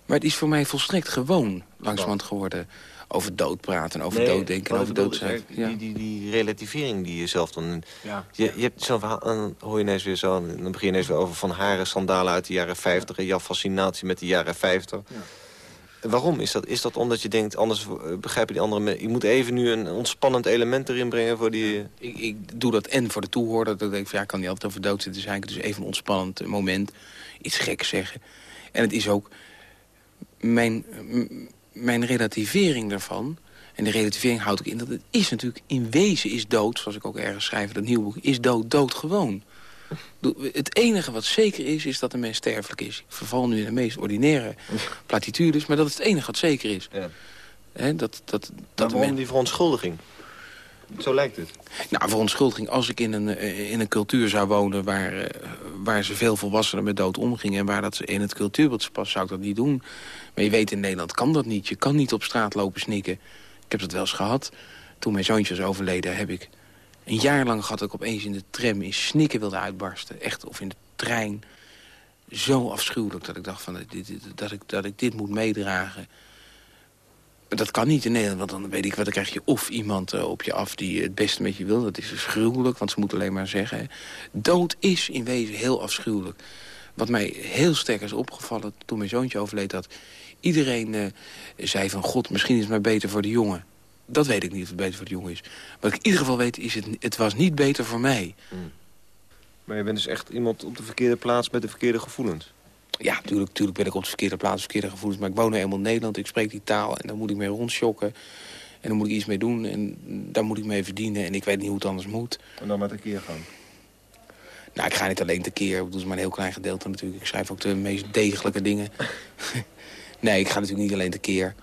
Maar het is voor mij volstrekt gewoon langzamerhand geworden... over dood praten, over nee, dood denken, over dood zijn. Ja. Die, die, die relativering die je zelf dan... Ja. Je, je hebt zo'n verhaal, dan hoor je ineens weer zo... dan begin je ineens weer over van haren sandalen uit de jaren 50... en jouw fascinatie met de jaren 50... Ja. Waarom is dat? Is dat omdat je denkt, anders begrijpen die anderen... je moet even nu een ontspannend element erin brengen voor die... Ja, ik, ik, doe dat en voor de toehoorder. Dat ik denk van, ja, ik kan niet altijd over dood zitten zijn. Dus even een ontspannend moment. Iets geks zeggen. En het is ook... Mijn, mijn relativering daarvan... En de relativering houdt ook in dat het is natuurlijk... in wezen is dood, zoals ik ook ergens schrijf in dat nieuwe boek... is dood doodgewoon. Het enige wat zeker is, is dat de mens sterfelijk is. Ik verval nu in de meest ordinaire platitudes, maar dat is het enige wat zeker is. Ja. He, dat, dat, dat waarom die verontschuldiging? Zo lijkt het. Nou, verontschuldiging. Als ik in een, in een cultuur zou wonen waar, waar ze veel volwassenen met dood omgingen... en waar dat ze in het cultuurbeeld past, zou ik dat niet doen. Maar je weet, in Nederland kan dat niet. Je kan niet op straat lopen snikken. Ik heb dat wel eens gehad. Toen mijn zoontje was overleden, heb ik een jaar lang had ik opeens in de tram in snikken wilde uitbarsten. Echt, of in de trein. Zo afschuwelijk dat ik dacht van, dat, ik, dat ik dit moet meedragen. Dat kan niet in Nederland, want dan weet ik wat, dan krijg je of iemand uh, op je af die het beste met je wil. Dat is dus gruwelijk, want ze moeten alleen maar zeggen. Dood is in wezen heel afschuwelijk. Wat mij heel sterk is opgevallen toen mijn zoontje overleed... dat iedereen uh, zei van, god, misschien is het maar beter voor de jongen dat weet ik niet of het beter voor de jongen is. Wat ik in ieder geval weet, is het, het was niet beter voor mij. Mm. Maar je bent dus echt iemand op de verkeerde plaats met de verkeerde gevoelens? Ja, natuurlijk, natuurlijk ben ik op de verkeerde plaats, verkeerde gevoelens. Maar ik woon nu eenmaal in Nederland, ik spreek die taal en daar moet ik mee rondschokken. En dan moet ik iets mee doen en daar moet ik mee verdienen. En ik weet niet hoe het anders moet. En dan met een keer gaan? Nou, ik ga niet alleen tekeer. Dat is maar een heel klein gedeelte natuurlijk. Ik schrijf ook de meest degelijke dingen. nee, ik ga natuurlijk niet alleen tekeer.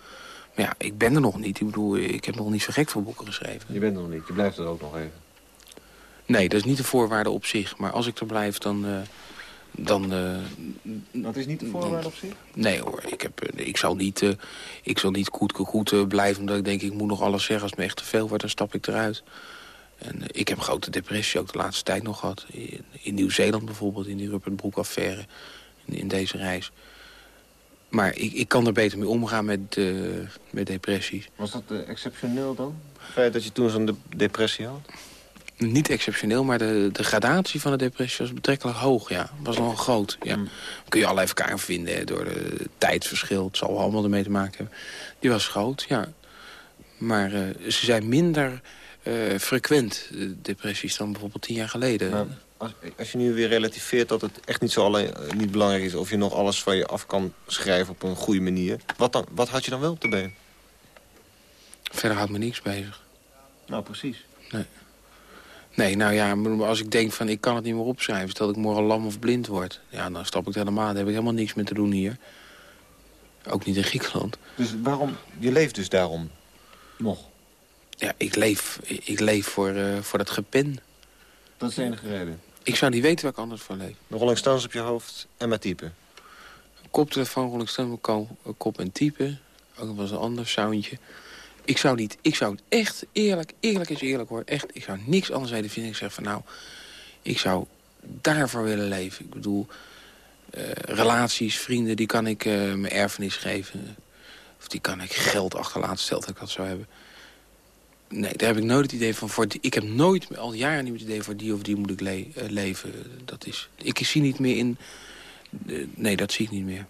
Maar ja, ik ben er nog niet. Ik bedoel, ik heb nog niet zo gek veel boeken geschreven. Je bent er nog niet. Je blijft er ook nog even. Nee, dat is niet de voorwaarde op zich. Maar als ik er blijf, dan... Uh, dan uh, dat is niet de voorwaarde op zich? Nee hoor, ik, heb, uh, ik zal niet, uh, ik zal niet goed, goed blijven... omdat ik denk, ik moet nog alles zeggen. Als het me echt te veel wordt, dan stap ik eruit. En ik heb een grote depressie ook de laatste tijd nog gehad. In, in Nieuw-Zeeland bijvoorbeeld, in die Rupert Broek-affaire. In, in, deze reis. Maar ik, ik kan er beter mee omgaan met, met depressies. Was dat exceptioneel dan? Het feit dat je toen zo'n de depressie had? niet exceptioneel, maar de, de gradatie van de depressie was betrekkelijk hoog. Ja, was nogal groot. Ja. Mm. Kun je allerlei elkaar vinden door de tijdsverschil. Het zal allemaal ermee te maken hebben. Die was groot, ja. Maar uh, ze zijn minder frequent, de depressies, dan bijvoorbeeld tien jaar geleden. Maar als, als, je nu weer relativeert dat het echt niet zo alleen, uh, niet belangrijk is... of je nog alles van je af kan schrijven op een goede manier... wat, dan, wat had je dan wel op de been? Verder houdt me niks bezig. Nou, precies. Nee. Nee, nou ja, als ik denk van ik kan het niet meer opschrijven... stel dat ik morgen lam of blind word... ja, dan stap ik helemaal. Dan heb ik helemaal niks meer te doen hier. Ook niet in Griekenland. Dus waarom... Je leeft dus daarom nog? Ja, ik leef, ik leef voor, uh, voor dat gepen. Dat is de enige reden? Ik zou niet weten waar ik anders voor leef. De Rolling Stones op je hoofd en met typen? Koptelefoon, Rolling Stones, kop en typen. Ook was een ander soundje. Ik zou niet, ik zou het echt eerlijk, eerlijk is eerlijk hoor. Echt, ik zou niks anders weten vinden. Ik zeg van nou, ik zou daarvoor willen leven. Ik bedoel, uh, relaties, vrienden, die kan ik uh, mijn erfenis geven. Of die kan ik geld achterlaten, stel dat ik dat zou hebben. Nee, daar heb ik nooit het idee van. Voor die, ik heb nooit, al jaren niet het idee voor die of die moet ik le uh, leven. Dat is, ik zie niet meer in... nee, dat zie ik niet meer.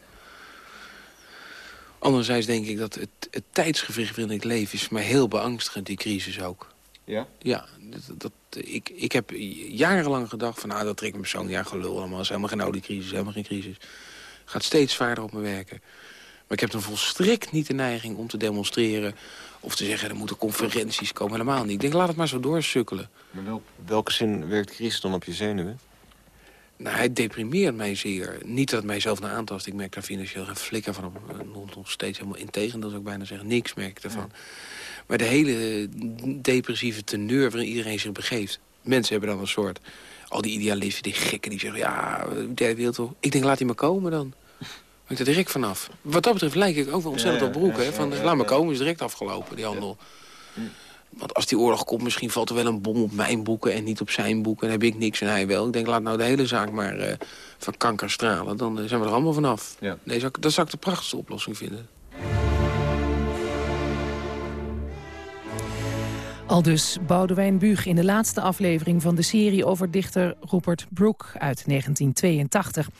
Anderzijds denk ik dat het, het tijdsgevricht waarin ik leef... is mij heel beangstigend, die crisis ook. Ja? Ja, dat, dat, ik, ik heb jarenlang gedacht van... nou, dat trekt me persoonlijk ja, gelul allemaal. Het is helemaal geen oude crisis, helemaal geen crisis. Gaat steeds zwaarder op me werken. Maar ik heb dan volstrekt niet de neiging om te demonstreren... of te zeggen, er moeten conferenties komen. Helemaal niet. Ik denk, laat het maar zo doorsukkelen. Maar wel, welke zin werkt crisis dan op je zenuwen? Nou, hij deprimeert mij zeer. Niet dat het mijzelf naar aantast. Ik merk daar financieel geen flikker van. Nog, nog steeds helemaal integendeel, dat zou ik bijna zeggen. Niks merk ik ervan. Maar de hele depressieve teneur waarin iedereen zich begeeft. Mensen hebben dan een soort... Al die idealisten, die gekken, die zeggen... Ja, derde wereld Ik denk, laat hij maar komen dan. Maar ik er direct vanaf. Wat dat betreft lijk ik ook wel ontzettend op broek. hè? Van, laat maar komen, is direct afgelopen, die handel. Want als die oorlog komt, misschien valt er wel een bom op mijn boeken... en niet op zijn boeken. Dan heb ik niks en hij wel. Ik denk, laat nou de hele zaak maar uh, van kanker stralen. Dan uh, zijn we er allemaal vanaf. Ja. Nee, dat zou ik de prachtigste oplossing vinden. Al dus Boudewijn Buug in de laatste aflevering van de serie over dichter Rupert Brooke uit 1982.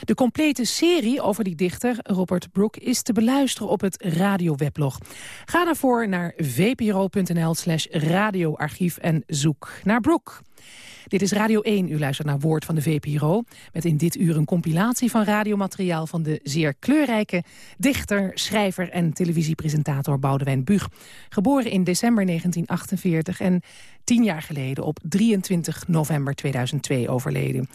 De complete serie over die dichter, Robert Brooke, is te beluisteren op het radioweblog. Ga daarvoor naar vpro.nl slash radioarchief en zoek naar Brooke. Dit is Radio 1. U luistert naar Woord van de VPRO. Met in dit uur een compilatie van radiomateriaal... van de zeer kleurrijke dichter, schrijver en televisiepresentator Boudewijn Buug. Geboren in december 1948 en tien jaar geleden op 23 november 2002 overleden.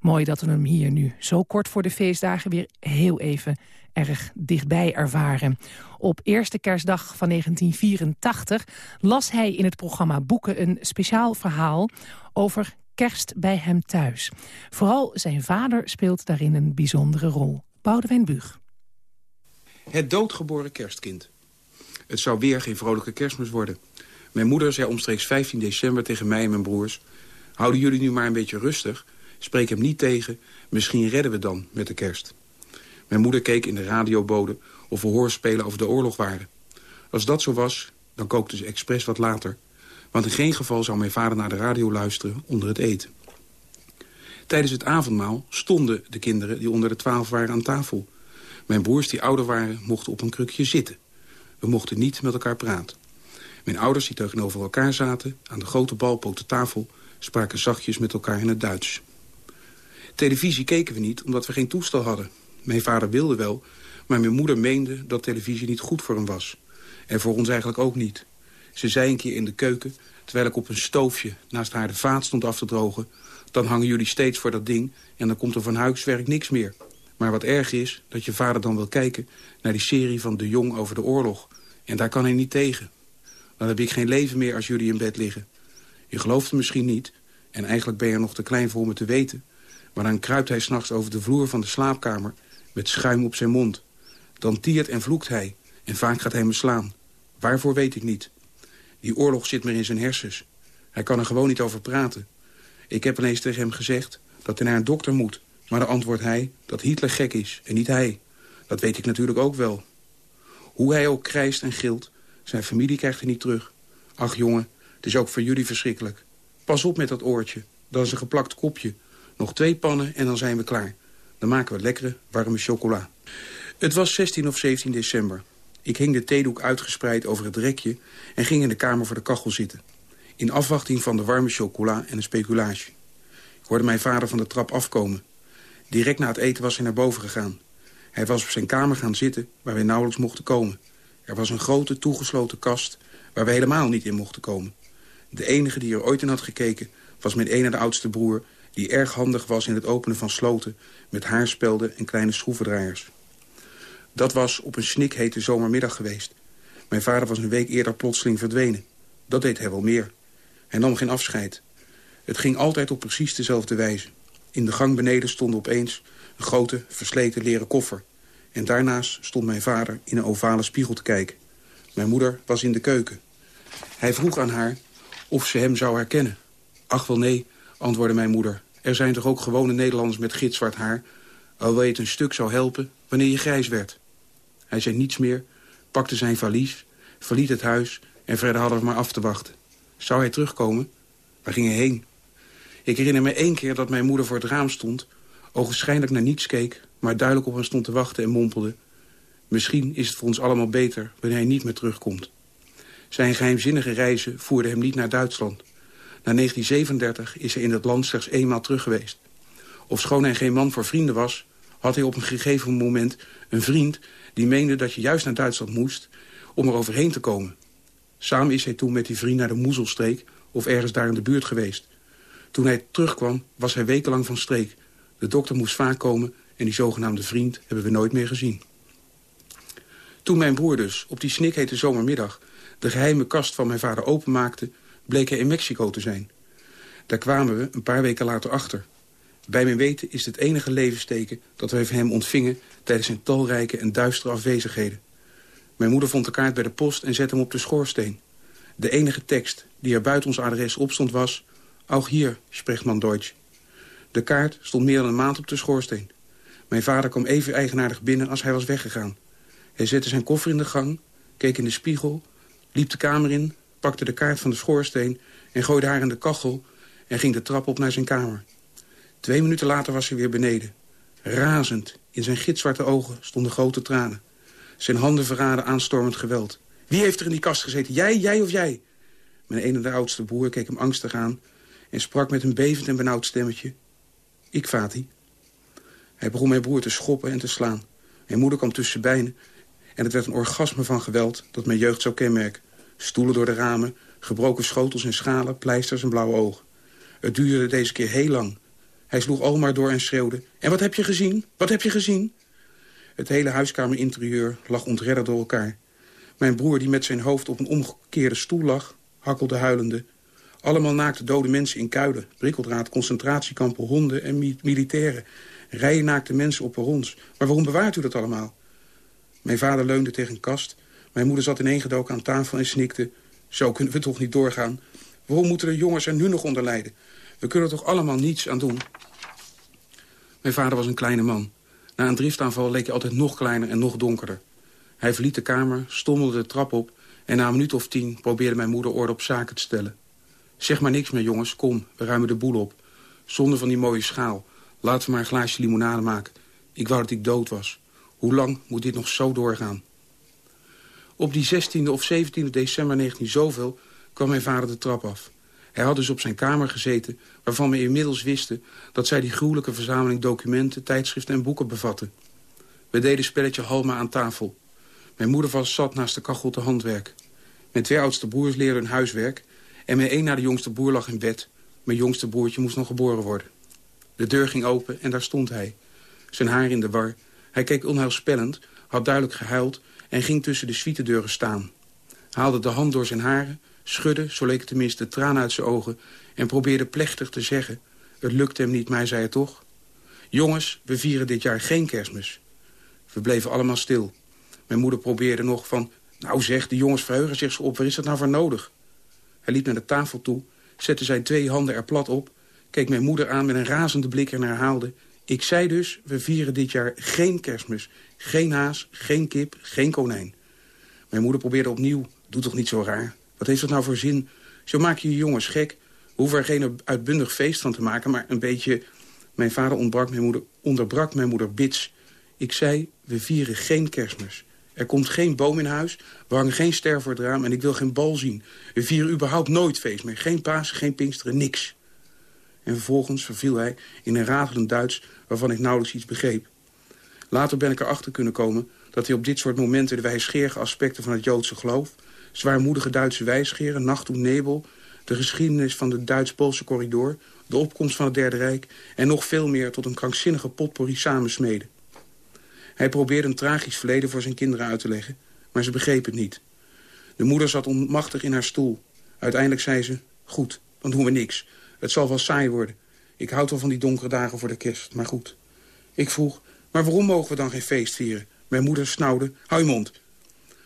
Mooi dat we hem hier nu zo kort voor de feestdagen weer heel even erg dichtbij ervaren. Op eerste kerstdag van 1984 las hij in het programma Boeken een speciaal verhaal over kerst bij hem thuis. Vooral zijn vader speelt daarin een bijzondere rol. Boudewijn Buug. Het doodgeboren kerstkind. Het zou weer geen vrolijke kerstmis worden. Mijn moeder zei omstreeks 15 december tegen mij en mijn broers... houden jullie nu maar een beetje rustig. Spreek hem niet tegen. Misschien redden we dan met de kerst. Mijn moeder keek in de radiobode of we hoorspelen over de oorlog waren. Als dat zo was, dan kookte ze expres wat later. Want in geen geval zou mijn vader naar de radio luisteren onder het eten. Tijdens het avondmaal stonden de kinderen die onder de twaalf waren aan tafel. Mijn broers die ouder waren mochten op een krukje zitten. We mochten niet met elkaar praten. Mijn ouders die tegenover elkaar zaten aan de grote balpoten tafel... spraken zachtjes met elkaar in het Duits. Televisie keken we niet omdat we geen toestel hadden. Mijn vader wilde wel, maar mijn moeder meende dat televisie niet goed voor hem was. En voor ons eigenlijk ook niet. Ze zei een keer in de keuken, terwijl ik op een stoofje naast haar de vaat stond af te drogen... dan hangen jullie steeds voor dat ding en dan komt er van huiswerk niks meer. Maar wat erg is, dat je vader dan wil kijken naar die serie van De Jong over de oorlog. En daar kan hij niet tegen. Dan heb ik geen leven meer als jullie in bed liggen. Je gelooft het misschien niet, en eigenlijk ben je nog te klein voor het te weten... maar dan kruipt hij s'nachts over de vloer van de slaapkamer... met schuim op zijn mond. Dan tiert en vloekt hij, en vaak gaat hij me slaan. Waarvoor weet ik niet. Die oorlog zit meer in zijn hersens. Hij kan er gewoon niet over praten. Ik heb ineens tegen hem gezegd dat hij naar een dokter moet... maar dan antwoordt hij dat Hitler gek is en niet hij. Dat weet ik natuurlijk ook wel. Hoe hij ook krijst en gilt, zijn familie krijgt hij niet terug. Ach jongen, het is ook voor jullie verschrikkelijk. Pas op met dat oortje. Dat is een geplakt kopje. Nog twee pannen en dan zijn we klaar. Dan maken we lekkere, warme chocola. Het was 16 of 17 december. Ik hing de theedoek uitgespreid over het rekje... en ging in de kamer voor de kachel zitten. In afwachting van de warme chocola en een speculage. Ik hoorde mijn vader van de trap afkomen. Direct na het eten was hij naar boven gegaan. Hij was op zijn kamer gaan zitten waar wij nauwelijks mochten komen. Er was een grote toegesloten kast waar we helemaal niet in mochten komen. De enige die er ooit in had gekeken was mijn ene de oudste broer... die erg handig was in het openen van sloten... met haarspelden en kleine schroevendraaiers. Dat was op een snikhete zomermiddag geweest. Mijn vader was een week eerder plotseling verdwenen. Dat deed hij wel meer. Hij nam geen afscheid. Het ging altijd op precies dezelfde wijze. In de gang beneden stond opeens een grote, versleten leren koffer. En daarnaast stond mijn vader in een ovale spiegel te kijken. Mijn moeder was in de keuken. Hij vroeg aan haar of ze hem zou herkennen. Ach wel nee, antwoordde mijn moeder. Er zijn toch ook gewone Nederlanders met gitzwart haar... alhoewel je het een stuk zou helpen wanneer je grijs werd. Hij zei niets meer, pakte zijn valies, verliet het huis... en verder hadden we maar af te wachten. Zou hij terugkomen? Waar ging hij heen? Ik herinner me één keer dat mijn moeder voor het raam stond... ogenschijnlijk naar niets keek, maar duidelijk op hem stond te wachten en mompelde... Misschien is het voor ons allemaal beter wanneer hij niet meer terugkomt. Zijn geheimzinnige reizen voerden hem niet naar Duitsland. Na 1937 is hij in het land slechts eenmaal terug geweest. Ofschoon hij geen man voor vrienden was... had hij op een gegeven moment een vriend... die meende dat je juist naar Duitsland moest om er overheen te komen. Samen is hij toen met die vriend naar de Moezelstreek... of ergens daar in de buurt geweest. Toen hij terugkwam was hij wekenlang van streek. De dokter moest vaak komen en die zogenaamde vriend hebben we nooit meer gezien. Toen mijn broer dus op die snikhete zomermiddag de geheime kast van mijn vader openmaakte... bleek hij in Mexico te zijn. Daar kwamen we een paar weken later achter. Bij mijn weten is het enige levensteken dat wij van hem ontvingen... tijdens zijn talrijke en duistere afwezigheden. Mijn moeder vond de kaart bij de post en zette hem op de schoorsteen. De enige tekst die er buiten ons adres op stond was... Auch hier, spreekt man Deutsch. De kaart stond meer dan een maand op de schoorsteen. Mijn vader kwam even eigenaardig binnen als hij was weggegaan. Hij zette zijn koffer in de gang, keek in de spiegel liep de kamer in, pakte de kaart van de schoorsteen... en gooide haar in de kachel en ging de trap op naar zijn kamer. Twee minuten later was hij weer beneden. Razend, in zijn gitzwarte ogen stonden grote tranen. Zijn handen verraden aanstormend geweld. Wie heeft er in die kast gezeten? Jij, jij of jij? Mijn ene de oudste broer keek hem angstig aan... en sprak met een bevend en benauwd stemmetje. Ik, Vati. Hij begon mijn broer te schoppen en te slaan. Mijn moeder kwam tussen beiden en het werd een orgasme van geweld dat mijn jeugd zou kenmerken. Stoelen door de ramen, gebroken schotels en schalen, pleisters en blauwe ogen. Het duurde deze keer heel lang. Hij sloeg Almar door en schreeuwde. En wat heb je gezien? Wat heb je gezien? Het hele huiskamerinterieur lag ontredderd door elkaar. Mijn broer, die met zijn hoofd op een omgekeerde stoel lag, hakkelde huilende. Allemaal naakte dode mensen in kuilen, prikkeldraad, concentratiekampen, honden en militairen. Rijen naakte mensen op perrons. Maar waarom bewaart u dat allemaal? Mijn vader leunde tegen een kast. Mijn moeder zat ineengedoken aan tafel en snikte. Zo kunnen we toch niet doorgaan. Waarom moeten de jongens er nu nog onder lijden? We kunnen er toch allemaal niets aan doen? Mijn vader was een kleine man. Na een driftaanval leek hij altijd nog kleiner en nog donkerder. Hij verliet de kamer, stommelde de trap op... en na een minuut of tien probeerde mijn moeder orde op zaken te stellen. Zeg maar niks meer, jongens. Kom, we ruimen de boel op. Zonder van die mooie schaal. Laten we maar een glaasje limonade maken. Ik wou dat ik dood was. Hoe lang moet dit nog zo doorgaan? Op die 16e of 17e december 19 zoveel kwam mijn vader de trap af. Hij had dus op zijn kamer gezeten, waarvan we inmiddels wisten... dat zij die gruwelijke verzameling documenten, tijdschriften en boeken bevatte. We deden spelletje Halma aan tafel. Mijn moeder was zat naast de kachel te handwerk. Mijn twee oudste broers leerden huiswerk... en mijn een na de jongste broer lag in bed. Mijn jongste broertje moest nog geboren worden. De deur ging open en daar stond hij. Zijn haar in de war. Hij keek onheilspellend, had duidelijk gehuild... en ging tussen de suitedeuren staan. Haalde de hand door zijn haren, schudde, zo leek het tenminste, tranen uit zijn ogen... en probeerde plechtig te zeggen... het lukte hem niet, hij zei het toch. Jongens, we vieren dit jaar geen kerstmis. We bleven allemaal stil. Mijn moeder probeerde nog van... nou zeg, de jongens verheugen zich op, waar is dat nou voor nodig? Hij liep naar de tafel toe, zette zijn twee handen er plat op... keek mijn moeder aan met een razende blik en herhaalde... ik zei dus, we vieren dit jaar geen kerstmis. Geen haas, geen kip, geen konijn. Mijn moeder probeerde opnieuw, doe toch niet zo raar. Wat heeft dat nou voor zin? Zo maak je je jongens gek. We hoeven er geen uitbundig feest van te maken, maar een beetje... Mijn vader ontbrak mijn moeder, onderbrak mijn moeder bits. Ik zei, we vieren geen kerstmis. Er komt geen boom in huis, we hangen geen ster voor het raam... en ik wil geen bal zien. We vieren überhaupt nooit feest meer. Geen paas, geen pinksteren, niks. En vervolgens verviel hij in een ratelend Duits... waarvan ik nauwelijks iets begreep. Later ben ik erachter kunnen komen dat hij op dit soort momenten... de wijsgerige aspecten van het Joodse geloof... zwaarmoedige Duitse wijsgeren, nacht toen nebel... de geschiedenis van de Duits-Poolse corridor... de opkomst van het Derde Rijk... en nog veel meer tot een krankzinnige potpourri samensmeden. Hij probeerde een tragisch verleden voor zijn kinderen uit te leggen, maar ze begreep het niet. De moeder zat onmachtig in haar stoel. Uiteindelijk zei ze, goed, dan doen we niks. Het zal wel saai worden. Ik houd wel van die donkere dagen voor de kerst, maar goed. Ik vroeg, maar waarom mogen we dan geen feest vieren? Mijn moeder snauwde, hou je mond.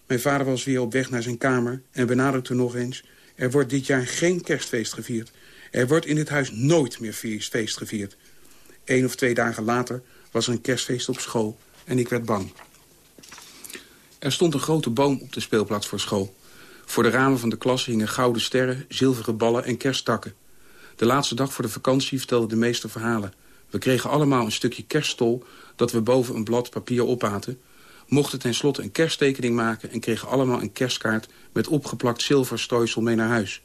Mijn vader was weer op weg naar zijn kamer en benadrukte nog eens... er wordt dit jaar geen kerstfeest gevierd. Er wordt in dit huis nooit meer feest gevierd. Eén of twee dagen later was er een kerstfeest op school en ik werd bang. Er stond een grote boom op de speelplaats voor school. Voor de ramen van de klas hingen gouden sterren, zilveren ballen en kersttakken. De laatste dag voor de vakantie vertelde de meester verhalen. We kregen allemaal een stukje kerststol dat we boven een blad papier opaten... mochten tenslotte een kersttekening maken... en kregen allemaal een kerstkaart met opgeplakt zilverstrooisel mee naar huis.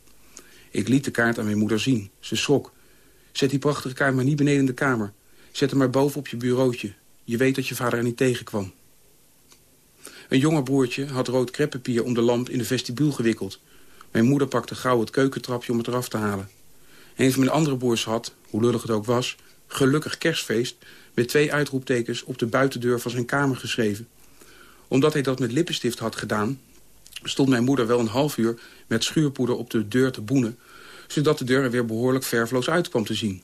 Ik liet de kaart aan mijn moeder zien. Ze schrok. Zet die prachtige kaart maar niet beneden in de kamer. Zet hem maar boven op je bureautje. Je weet dat je vader er niet tegenkwam. Een jonger broertje had rood kreppapier om de lamp in de vestibule gewikkeld. Mijn moeder pakte gauw het keukentrapje om het eraf te halen. Van mijn andere broers had, hoe lullig het ook was... gelukkig kerstfeest met twee uitroeptekens op de buitendeur van zijn kamer geschreven. Omdat hij dat met lippenstift had gedaan... stond mijn moeder wel een half uur met schuurpoeder op de deur te boenen... zodat de deur er weer behoorlijk verfloos uit kwam te zien.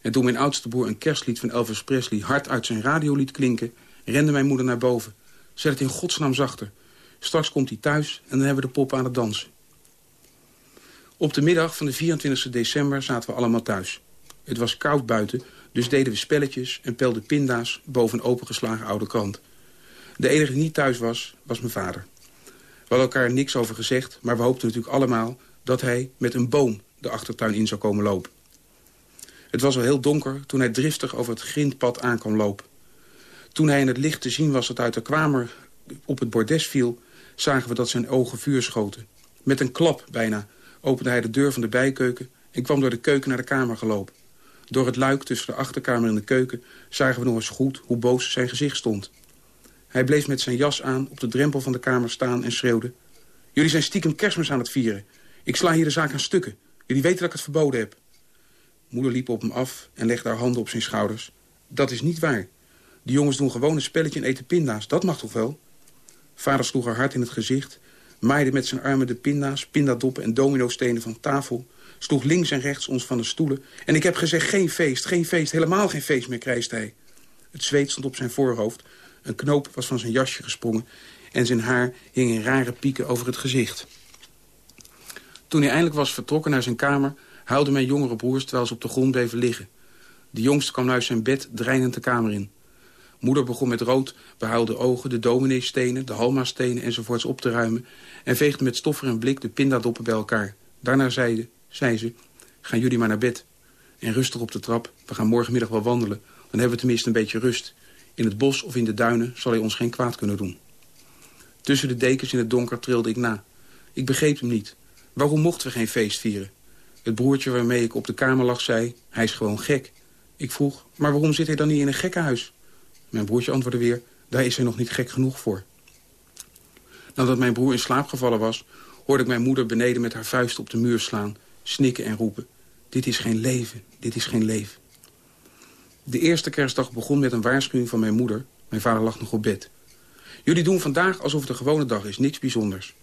En toen mijn oudste broer een kerstlied van Elvis Presley hard uit zijn radio liet klinken... rende mijn moeder naar boven. Zet het in godsnaam zachter. Straks komt hij thuis en dan hebben we de pop aan het dansen. Op de middag van de 24 december zaten we allemaal thuis. Het was koud buiten, dus deden we spelletjes en pelden pinda's boven een opengeslagen oude krant. De enige die niet thuis was, was mijn vader. We hadden elkaar niks over gezegd, maar we hoopten natuurlijk allemaal... dat hij met een boom de achtertuin in zou komen lopen. Het was al heel donker toen hij driftig over het grindpad aan kwam lopen. Toen hij in het licht te zien was dat uit de kamer op het bordes viel... zagen we dat zijn ogen vuur schoten. Met een klap bijna opende hij de deur van de bijkeuken... en kwam door de keuken naar de kamer gelopen. Door het luik tussen de achterkamer en de keuken... zagen we nog eens goed hoe boos zijn gezicht stond. Hij bleef met zijn jas aan op de drempel van de kamer staan en schreeuwde... Jullie zijn stiekem kerstmis aan het vieren. Ik sla hier de zaak aan stukken. Jullie weten dat ik het verboden heb. Moeder liep op hem af en legde haar handen op zijn schouders. Dat is niet waar. De jongens doen gewoon een spelletje en eten pinda's. Dat mag toch wel? Vader sloeg haar hard in het gezicht... maaide met zijn armen de pinda's, pindadoppen en dominostenen van tafel... sloeg links en rechts ons van de stoelen... en ik heb gezegd geen feest, geen feest, helemaal geen feest meer, krijst hij. Het zweet stond op zijn voorhoofd. Een knoop was van zijn jasje gesprongen... en zijn haar hing in rare pieken over het gezicht. Toen hij eindelijk was vertrokken naar zijn kamer huilden mijn jongere broers terwijl ze op de grond bleven liggen. De jongste kwam uit zijn bed dreinend de kamer in. Moeder begon met rood behuilde ogen de domineestenen, de halma-stenen enzovoorts op te ruimen... en veegde met stoffer en blik de pindadoppen bij elkaar. Daarna zei, zei ze, gaan jullie maar naar bed. En rustig op de trap, we gaan morgenmiddag wel wandelen. Dan hebben we tenminste een beetje rust. In het bos of in de duinen zal hij ons geen kwaad kunnen doen. Tussen de dekens in het donker trilde ik na. Ik begreep hem niet. Waarom mochten we geen feest vieren? Het broertje waarmee ik op de kamer lag zei, hij is gewoon gek. Ik vroeg, maar waarom zit hij dan niet in een gekkenhuis? Mijn broertje antwoordde weer, Daar is hij nog niet gek genoeg voor. Nadat mijn broer in slaap gevallen was... hoorde ik mijn moeder beneden met haar vuist op de muur slaan... snikken en roepen. Dit is geen leven, dit is geen leven. De eerste kerstdag begon met een waarschuwing van mijn moeder. Mijn vader lag nog op bed. Jullie doen vandaag alsof het een gewone dag is, niks bijzonders.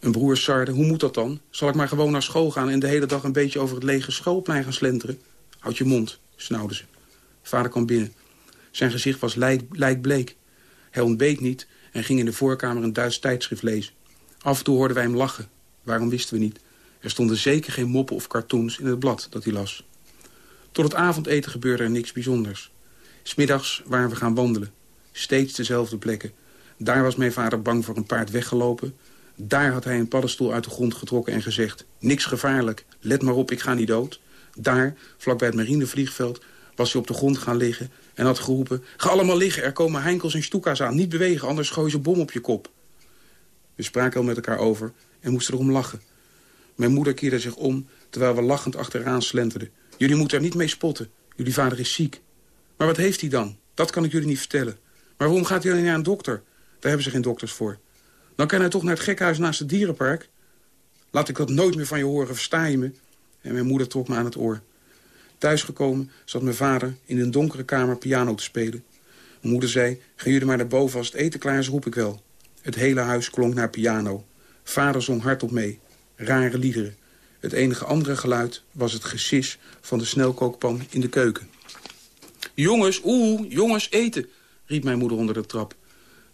Een broer sarde, hoe moet dat dan? Zal ik maar gewoon naar school gaan en de hele dag een beetje over het lege schoolplein gaan slenteren? Houd je mond, snauwde ze. Vader kwam binnen. Zijn gezicht was lijkbleek. Hij ontbeet niet en ging in de voorkamer een Duits tijdschrift lezen. Af en toe hoorden wij hem lachen. Waarom wisten we niet? Er stonden zeker geen moppen of cartoons in het blad dat hij las. Tot het avondeten gebeurde er niks bijzonders. Smiddags waren we gaan wandelen. Steeds dezelfde plekken. Daar was mijn vader bang voor een paard weggelopen. Daar had hij een paddenstoel uit de grond getrokken en gezegd... niks gevaarlijk, let maar op, ik ga niet dood. Daar, vlakbij het marinevliegveld, was hij op de grond gaan liggen... en had geroepen, ga allemaal liggen, er komen heinkels en stoeka's aan. Niet bewegen, anders gooi je bom op je kop. We spraken al met elkaar over en moesten erom lachen. Mijn moeder keerde zich om, terwijl we lachend achteraan slenterden. Jullie moeten er niet mee spotten. Jullie vader is ziek. Maar wat heeft hij dan? Dat kan ik jullie niet vertellen. Maar waarom gaat hij dan naar een dokter? Daar hebben ze geen dokters voor. Dan kan hij toch naar het gekhuis naast het dierenpark? Laat ik dat nooit meer van je horen, versta je me? En mijn moeder trok me aan het oor. Thuisgekomen zat mijn vader in een donkere kamer piano te spelen. Mijn moeder zei, gaan jullie maar naar boven als het eten klaar is, roep ik wel. Het hele huis klonk naar piano. Vader zong hardop mee. Rare liederen. Het enige andere geluid was het gesis van de snelkookpan in de keuken. Jongens, oeh, jongens, eten, riep mijn moeder onder de trap.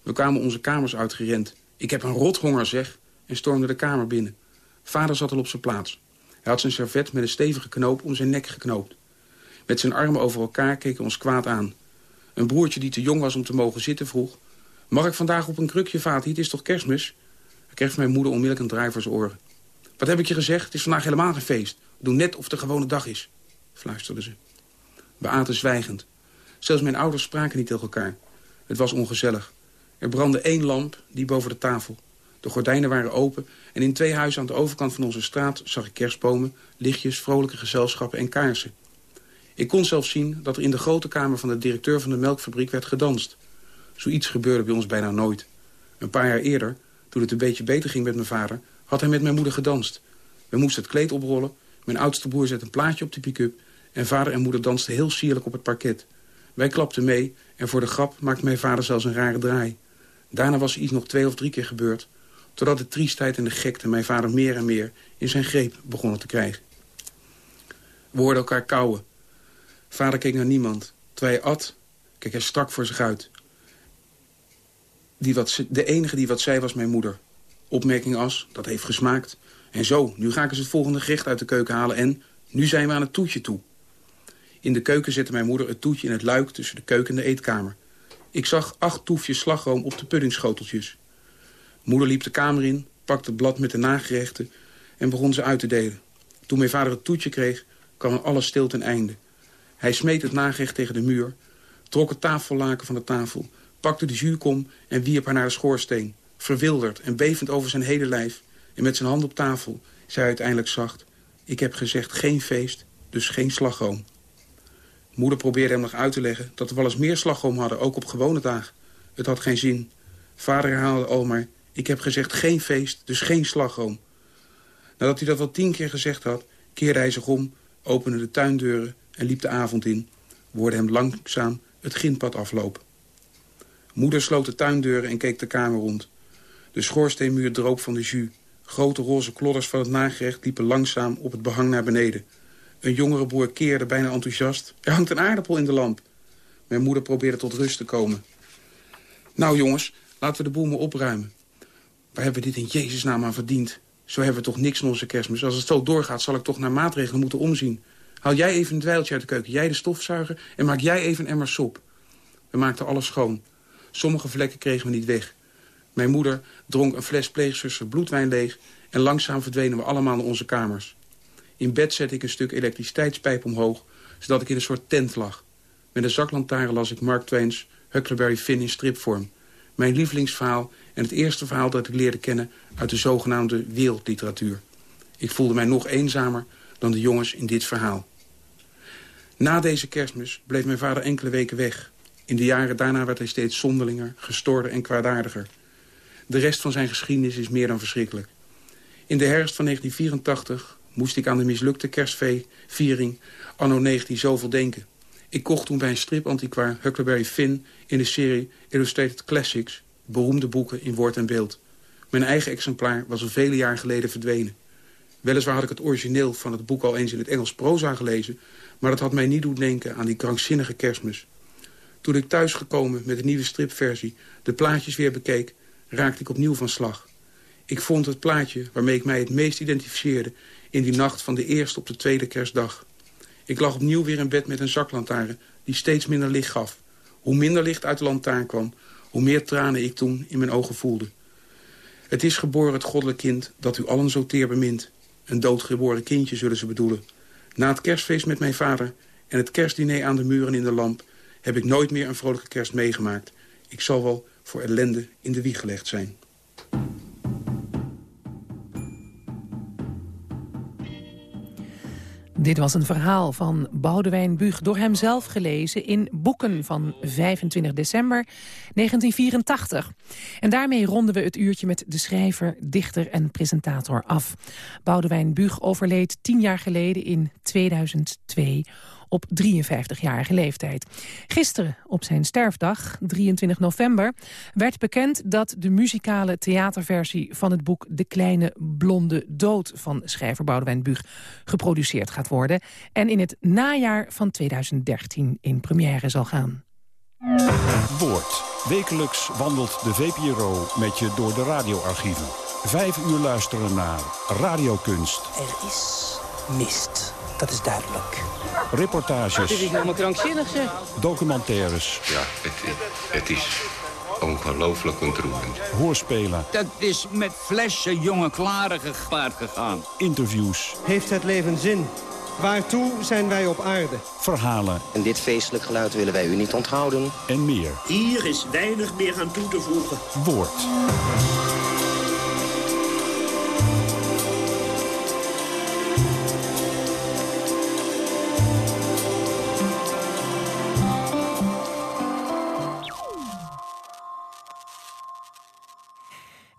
We kwamen onze kamers uitgerend. Ik heb een rothonger, zeg, en stormde de kamer binnen. Vader zat al op zijn plaats. Hij had zijn servet met een stevige knoop om zijn nek geknoopt. Met zijn armen over elkaar keken ons kwaad aan. Een broertje die te jong was om te mogen zitten vroeg... Mag ik vandaag op een krukje, vader? Het is toch kerstmis? Ik kreeg mijn moeder onmiddellijk een draai voor zijn oren. Wat heb ik je gezegd? Het is vandaag helemaal geen feest. Doe net of het een gewone dag is, fluisterde ze. We aten zwijgend. Zelfs mijn ouders spraken niet tegen elkaar. Het was ongezellig. Er brandde één lamp, die boven de tafel. De gordijnen waren open en in twee huizen aan de overkant van onze straat... zag ik kerstbomen, lichtjes, vrolijke gezelschappen en kaarsen. Ik kon zelfs zien dat er in de grote kamer van de directeur van de melkfabriek werd gedanst. Zoiets gebeurde bij ons bijna nooit. Een paar jaar eerder, toen het een beetje beter ging met mijn vader... had hij met mijn moeder gedanst. We moesten het kleed oprollen, mijn oudste broer zette een plaatje op de pick-up... en vader en moeder dansten heel sierlijk op het parket. Wij klapten mee en voor de grap maakte mijn vader zelfs een rare draai. Daarna was iets nog twee of drie keer gebeurd... totdat de triestheid en de gekte mijn vader meer en meer in zijn greep begonnen te krijgen. We hoorden elkaar kauwen. Vader keek naar niemand. Terwijl hij at, keek hij strak voor zich uit. Die wat, de enige die wat zei was mijn moeder. Opmerking als, dat heeft gesmaakt. En zo, nu ga ik eens het volgende gerecht uit de keuken halen en... nu zijn we aan het toetje toe. In de keuken zette mijn moeder het toetje in het luik tussen de keuken en de eetkamer. Ik zag acht toefjes slagroom op de puddingschoteltjes. Moeder liep de kamer in, pakte het blad met de nagerechten... en begon ze uit te delen. Toen mijn vader het toetje kreeg, kwam alles stil ten einde. Hij smeet het nagerecht tegen de muur, trok het tafellaken van de tafel... pakte de zuurkom en wierp haar naar de schoorsteen. Verwilderd en bevend over zijn hele lijf... en met zijn hand op tafel zei hij uiteindelijk zacht... ik heb gezegd geen feest, dus geen slagroom. Moeder probeerde hem nog uit te leggen dat we wel eens meer slagroom hadden, ook op gewone dagen. Het had geen zin. Vader herhaalde al maar, ik heb gezegd geen feest, dus geen slagroom. Nadat hij dat wel tien keer gezegd had, keerde hij zich om, opende de tuindeuren en liep de avond in. We hoorden hem langzaam het ginpad aflopen. Moeder sloot de tuindeuren en keek de kamer rond. De schoorsteenmuur droop van de jus. Grote roze klodders van het nagerecht liepen langzaam op het behang naar beneden. Een jongere boer keerde bijna enthousiast. Er hangt een aardappel in de lamp. Mijn moeder probeerde tot rust te komen. Nou jongens, laten we de boel maar opruimen. Waar hebben we dit in Jezus naam aan verdiend? Zo hebben we toch niks in onze kerstmis. Als het zo doorgaat, zal ik toch naar maatregelen moeten omzien. Haal jij even een dweiltje uit de keuken, jij de stofzuiger... en maak jij even een emmer sop. We maakten alles schoon. Sommige vlekken kregen we niet weg. Mijn moeder dronk een fles pleegzuster bloedwijn leeg... en langzaam verdwenen we allemaal naar onze kamers. In bed zette ik een stuk elektriciteitspijp omhoog... zodat ik in een soort tent lag. Met een zaklantaarn las ik Mark Twain's Huckleberry Finn in stripvorm. Mijn lievelingsverhaal en het eerste verhaal dat ik leerde kennen... uit de zogenaamde wereldliteratuur. Ik voelde mij nog eenzamer dan de jongens in dit verhaal. Na deze kerstmis bleef mijn vader enkele weken weg. In de jaren daarna werd hij steeds zonderlinger, gestorder en kwaadaardiger. De rest van zijn geschiedenis is meer dan verschrikkelijk. In de herfst van 1984 moest ik aan de mislukte kerstviering anno 19 zoveel denken. Ik kocht toen bij een stripantiquaar Huckleberry Finn in de serie Illustrated Classics... beroemde boeken in woord en beeld. Mijn eigen exemplaar was al vele jaren geleden verdwenen. Weliswaar had ik het origineel van het boek al eens in het Engels proza gelezen... maar dat had mij niet doen denken aan die krankzinnige kerstmis. Toen ik thuisgekomen met de nieuwe stripversie de plaatjes weer bekeek... raakte ik opnieuw van slag. Ik vond het plaatje waarmee ik mij het meest identificeerde... in die nacht van de eerste op de tweede kerstdag. Ik lag opnieuw weer in bed met een zaklantaarn die steeds minder licht gaf. Hoe minder licht uit de lantaarn kwam, hoe meer tranen ik toen in mijn ogen voelde. Het is geboren het goddelijk kind dat u allen zo teer bemint. Een doodgeboren kindje zullen ze bedoelen. Na het kerstfeest met mijn vader en het kerstdiner aan de muren in de lamp... heb ik nooit meer een vrolijke kerst meegemaakt. Ik zal wel voor ellende in de wieg gelegd zijn. Dit was een verhaal van Boudewijn Buug, door hem zelf gelezen in Boeken van 25 december 1984. En daarmee ronden we het uurtje met de schrijver, dichter en presentator af. Boudewijn Buug overleed tien jaar geleden in 2002 op 53-jarige leeftijd. Gisteren, op zijn sterfdag, 23 november, werd bekend dat de muzikale theaterversie van het boek De Kleine Blonde Dood van schrijver Boudewijn Buug geproduceerd gaat worden en in het najaar van 2013 in première zal gaan. Woord. Wekelijks wandelt de VPRO met je door de radioarchieven. Vijf uur luisteren naar radiokunst. Er is mist. Dat is duidelijk. Reportages. Dit is helemaal krankzinnig, zeg. Documentaires. Ja, het, het is ongelooflijk ontroerend. Hoorspelen. Dat is met flessen jonge klaren gepaard gegaan. Interviews. Heeft het leven zin? Waartoe zijn wij op aarde? Verhalen. En dit feestelijk geluid willen wij u niet onthouden. En meer. Hier is weinig meer aan toe te voegen. Woord.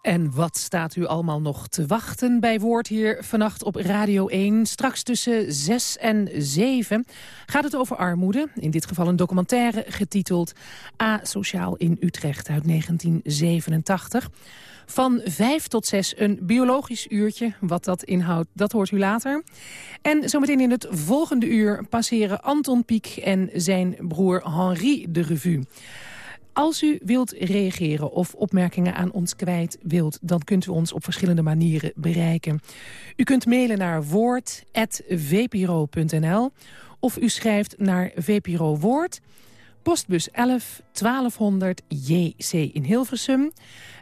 En wat staat u allemaal nog te wachten bij Woord hier vannacht op Radio 1? Straks tussen 6 en 7 gaat het over armoede. In dit geval een documentaire getiteld A-Sociaal in Utrecht uit 1987. Van 5 tot 6 een biologisch uurtje. Wat dat inhoudt, dat hoort u later. En zometeen in het volgende uur passeren Anton Pieck en zijn broer Henri de revue. Als u wilt reageren of opmerkingen aan ons kwijt wilt... dan kunt u ons op verschillende manieren bereiken. U kunt mailen naar woord.vpro.nl of u schrijft naar VPRO Woord... Postbus 11 1200 JC in Hilversum.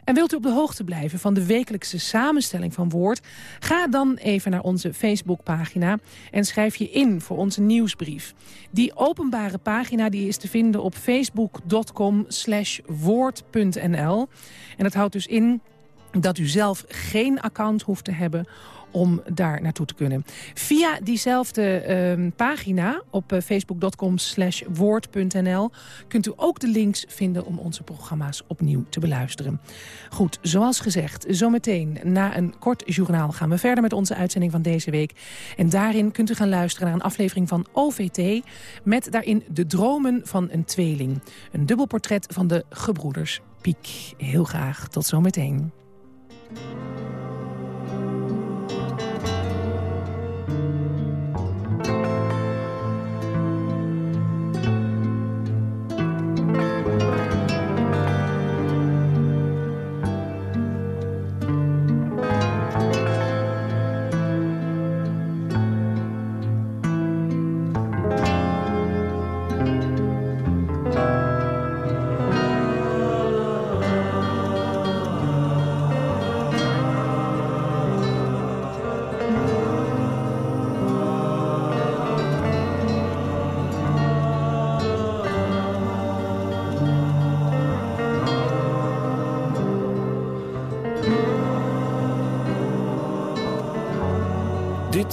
En wilt u op de hoogte blijven van de wekelijkse samenstelling van Woord... ga dan even naar onze Facebookpagina en schrijf je in voor onze nieuwsbrief. Die openbare pagina die is te vinden op facebook.com woord.nl. En dat houdt dus in dat u zelf geen account hoeft te hebben om daar naartoe te kunnen. Via diezelfde uh, pagina op uh, facebook.com slash woord.nl... kunt u ook de links vinden om onze programma's opnieuw te beluisteren. Goed, zoals gezegd, zometeen na een kort journaal... gaan we verder met onze uitzending van deze week. En daarin kunt u gaan luisteren naar een aflevering van OVT... met daarin de dromen van een tweeling. Een dubbelportret van de gebroeders Piek. Heel graag, tot zometeen.